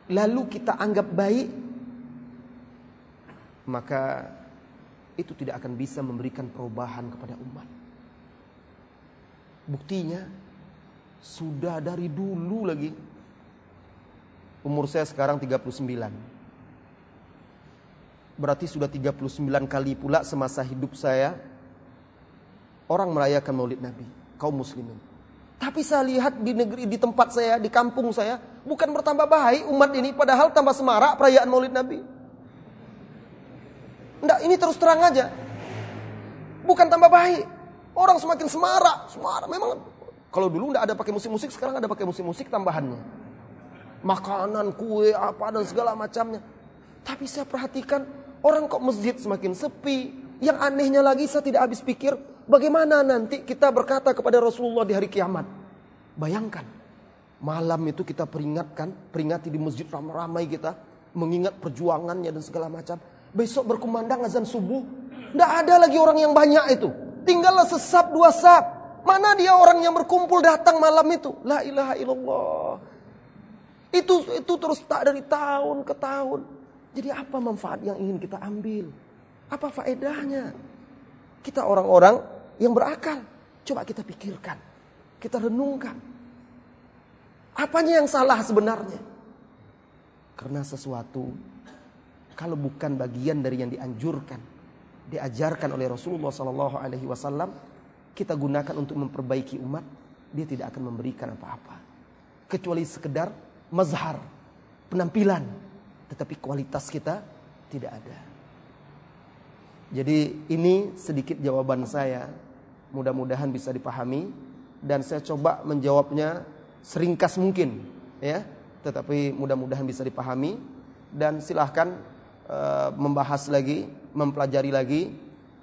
lalu kita anggap baik, maka itu tidak akan bisa memberikan perubahan kepada umat. Buktinya sudah dari dulu lagi. Umur saya sekarang 39. Berarti sudah 39 kali pula semasa hidup saya orang merayakan Maulid Nabi kaum muslimin. Tapi saya lihat di negeri di tempat saya, di kampung saya, bukan bertambah baik umat ini padahal tambah semarak perayaan Maulid Nabi. Enggak, ini terus terang aja. Bukan tambah baik. Orang semakin semarak, semarak. Memang kalau dulu enggak ada pakai musik-musik, sekarang ada pakai musik-musik tambahannya. Makanan, kue, apa dan segala macamnya. Tapi saya perhatikan orang kok masjid semakin sepi. Yang anehnya lagi saya tidak habis pikir, Bagaimana nanti kita berkata kepada Rasulullah di hari kiamat? Bayangkan, malam itu kita peringatkan, peringati di masjid ramai-ramai kita, mengingat perjuangannya dan segala macam. Besok berkumandang azan subuh, tidak ada lagi orang yang banyak itu. Tinggallah sesap dua sap. Mana dia orang yang berkumpul datang malam itu? La ilaha illallah. Itu itu terus tak dari tahun ke tahun. Jadi apa manfaat yang ingin kita ambil? Apa faedahnya? Kita orang-orang yang berakal. Coba kita pikirkan. Kita renungkan. Apanya yang salah sebenarnya? Karena sesuatu kalau bukan bagian dari yang dianjurkan, diajarkan oleh Rasulullah Sallallahu Alaihi Wasallam, kita gunakan untuk memperbaiki umat, dia tidak akan memberikan apa-apa, kecuali sekedar mazhar, penampilan, tetapi kualitas kita tidak ada. Jadi ini sedikit jawaban saya. Mudah-mudahan bisa dipahami. Dan saya coba menjawabnya seringkas mungkin ya, tetapi mudah-mudahan bisa dipahami. Dan silahkan uh, membahas lagi, mempelajari lagi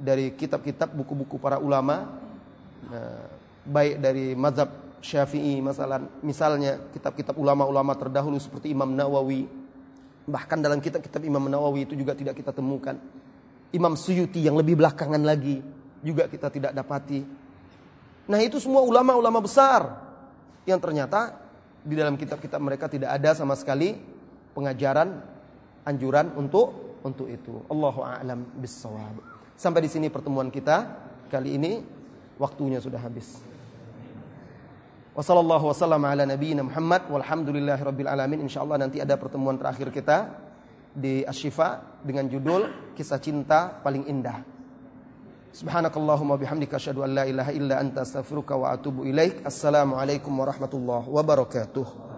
dari kitab-kitab buku-buku para ulama. Uh, baik dari mazhab Syafi'i misalnya kitab-kitab ulama-ulama terdahulu seperti Imam Nawawi bahkan dalam kitab-kitab Imam Nawawi itu juga tidak kita temukan Imam Suyuti yang lebih belakangan lagi juga kita tidak dapati. Nah itu semua ulama-ulama besar yang ternyata di dalam kitab-kitab mereka tidak ada sama sekali pengajaran anjuran untuk untuk itu. Allahu a'lam bissawab. Sampai di sini pertemuan kita kali ini waktunya sudah habis. Insyaallah nanti ada pertemuan terakhir kita di dengan judul Kisah Cinta Paling Indah. Subhanakallahumma bihamdika asyhadu an la ilaha illa anta astaghfiruka wa atubu ilaik. Assalamualaikum warahmatullahi wabarakatuh.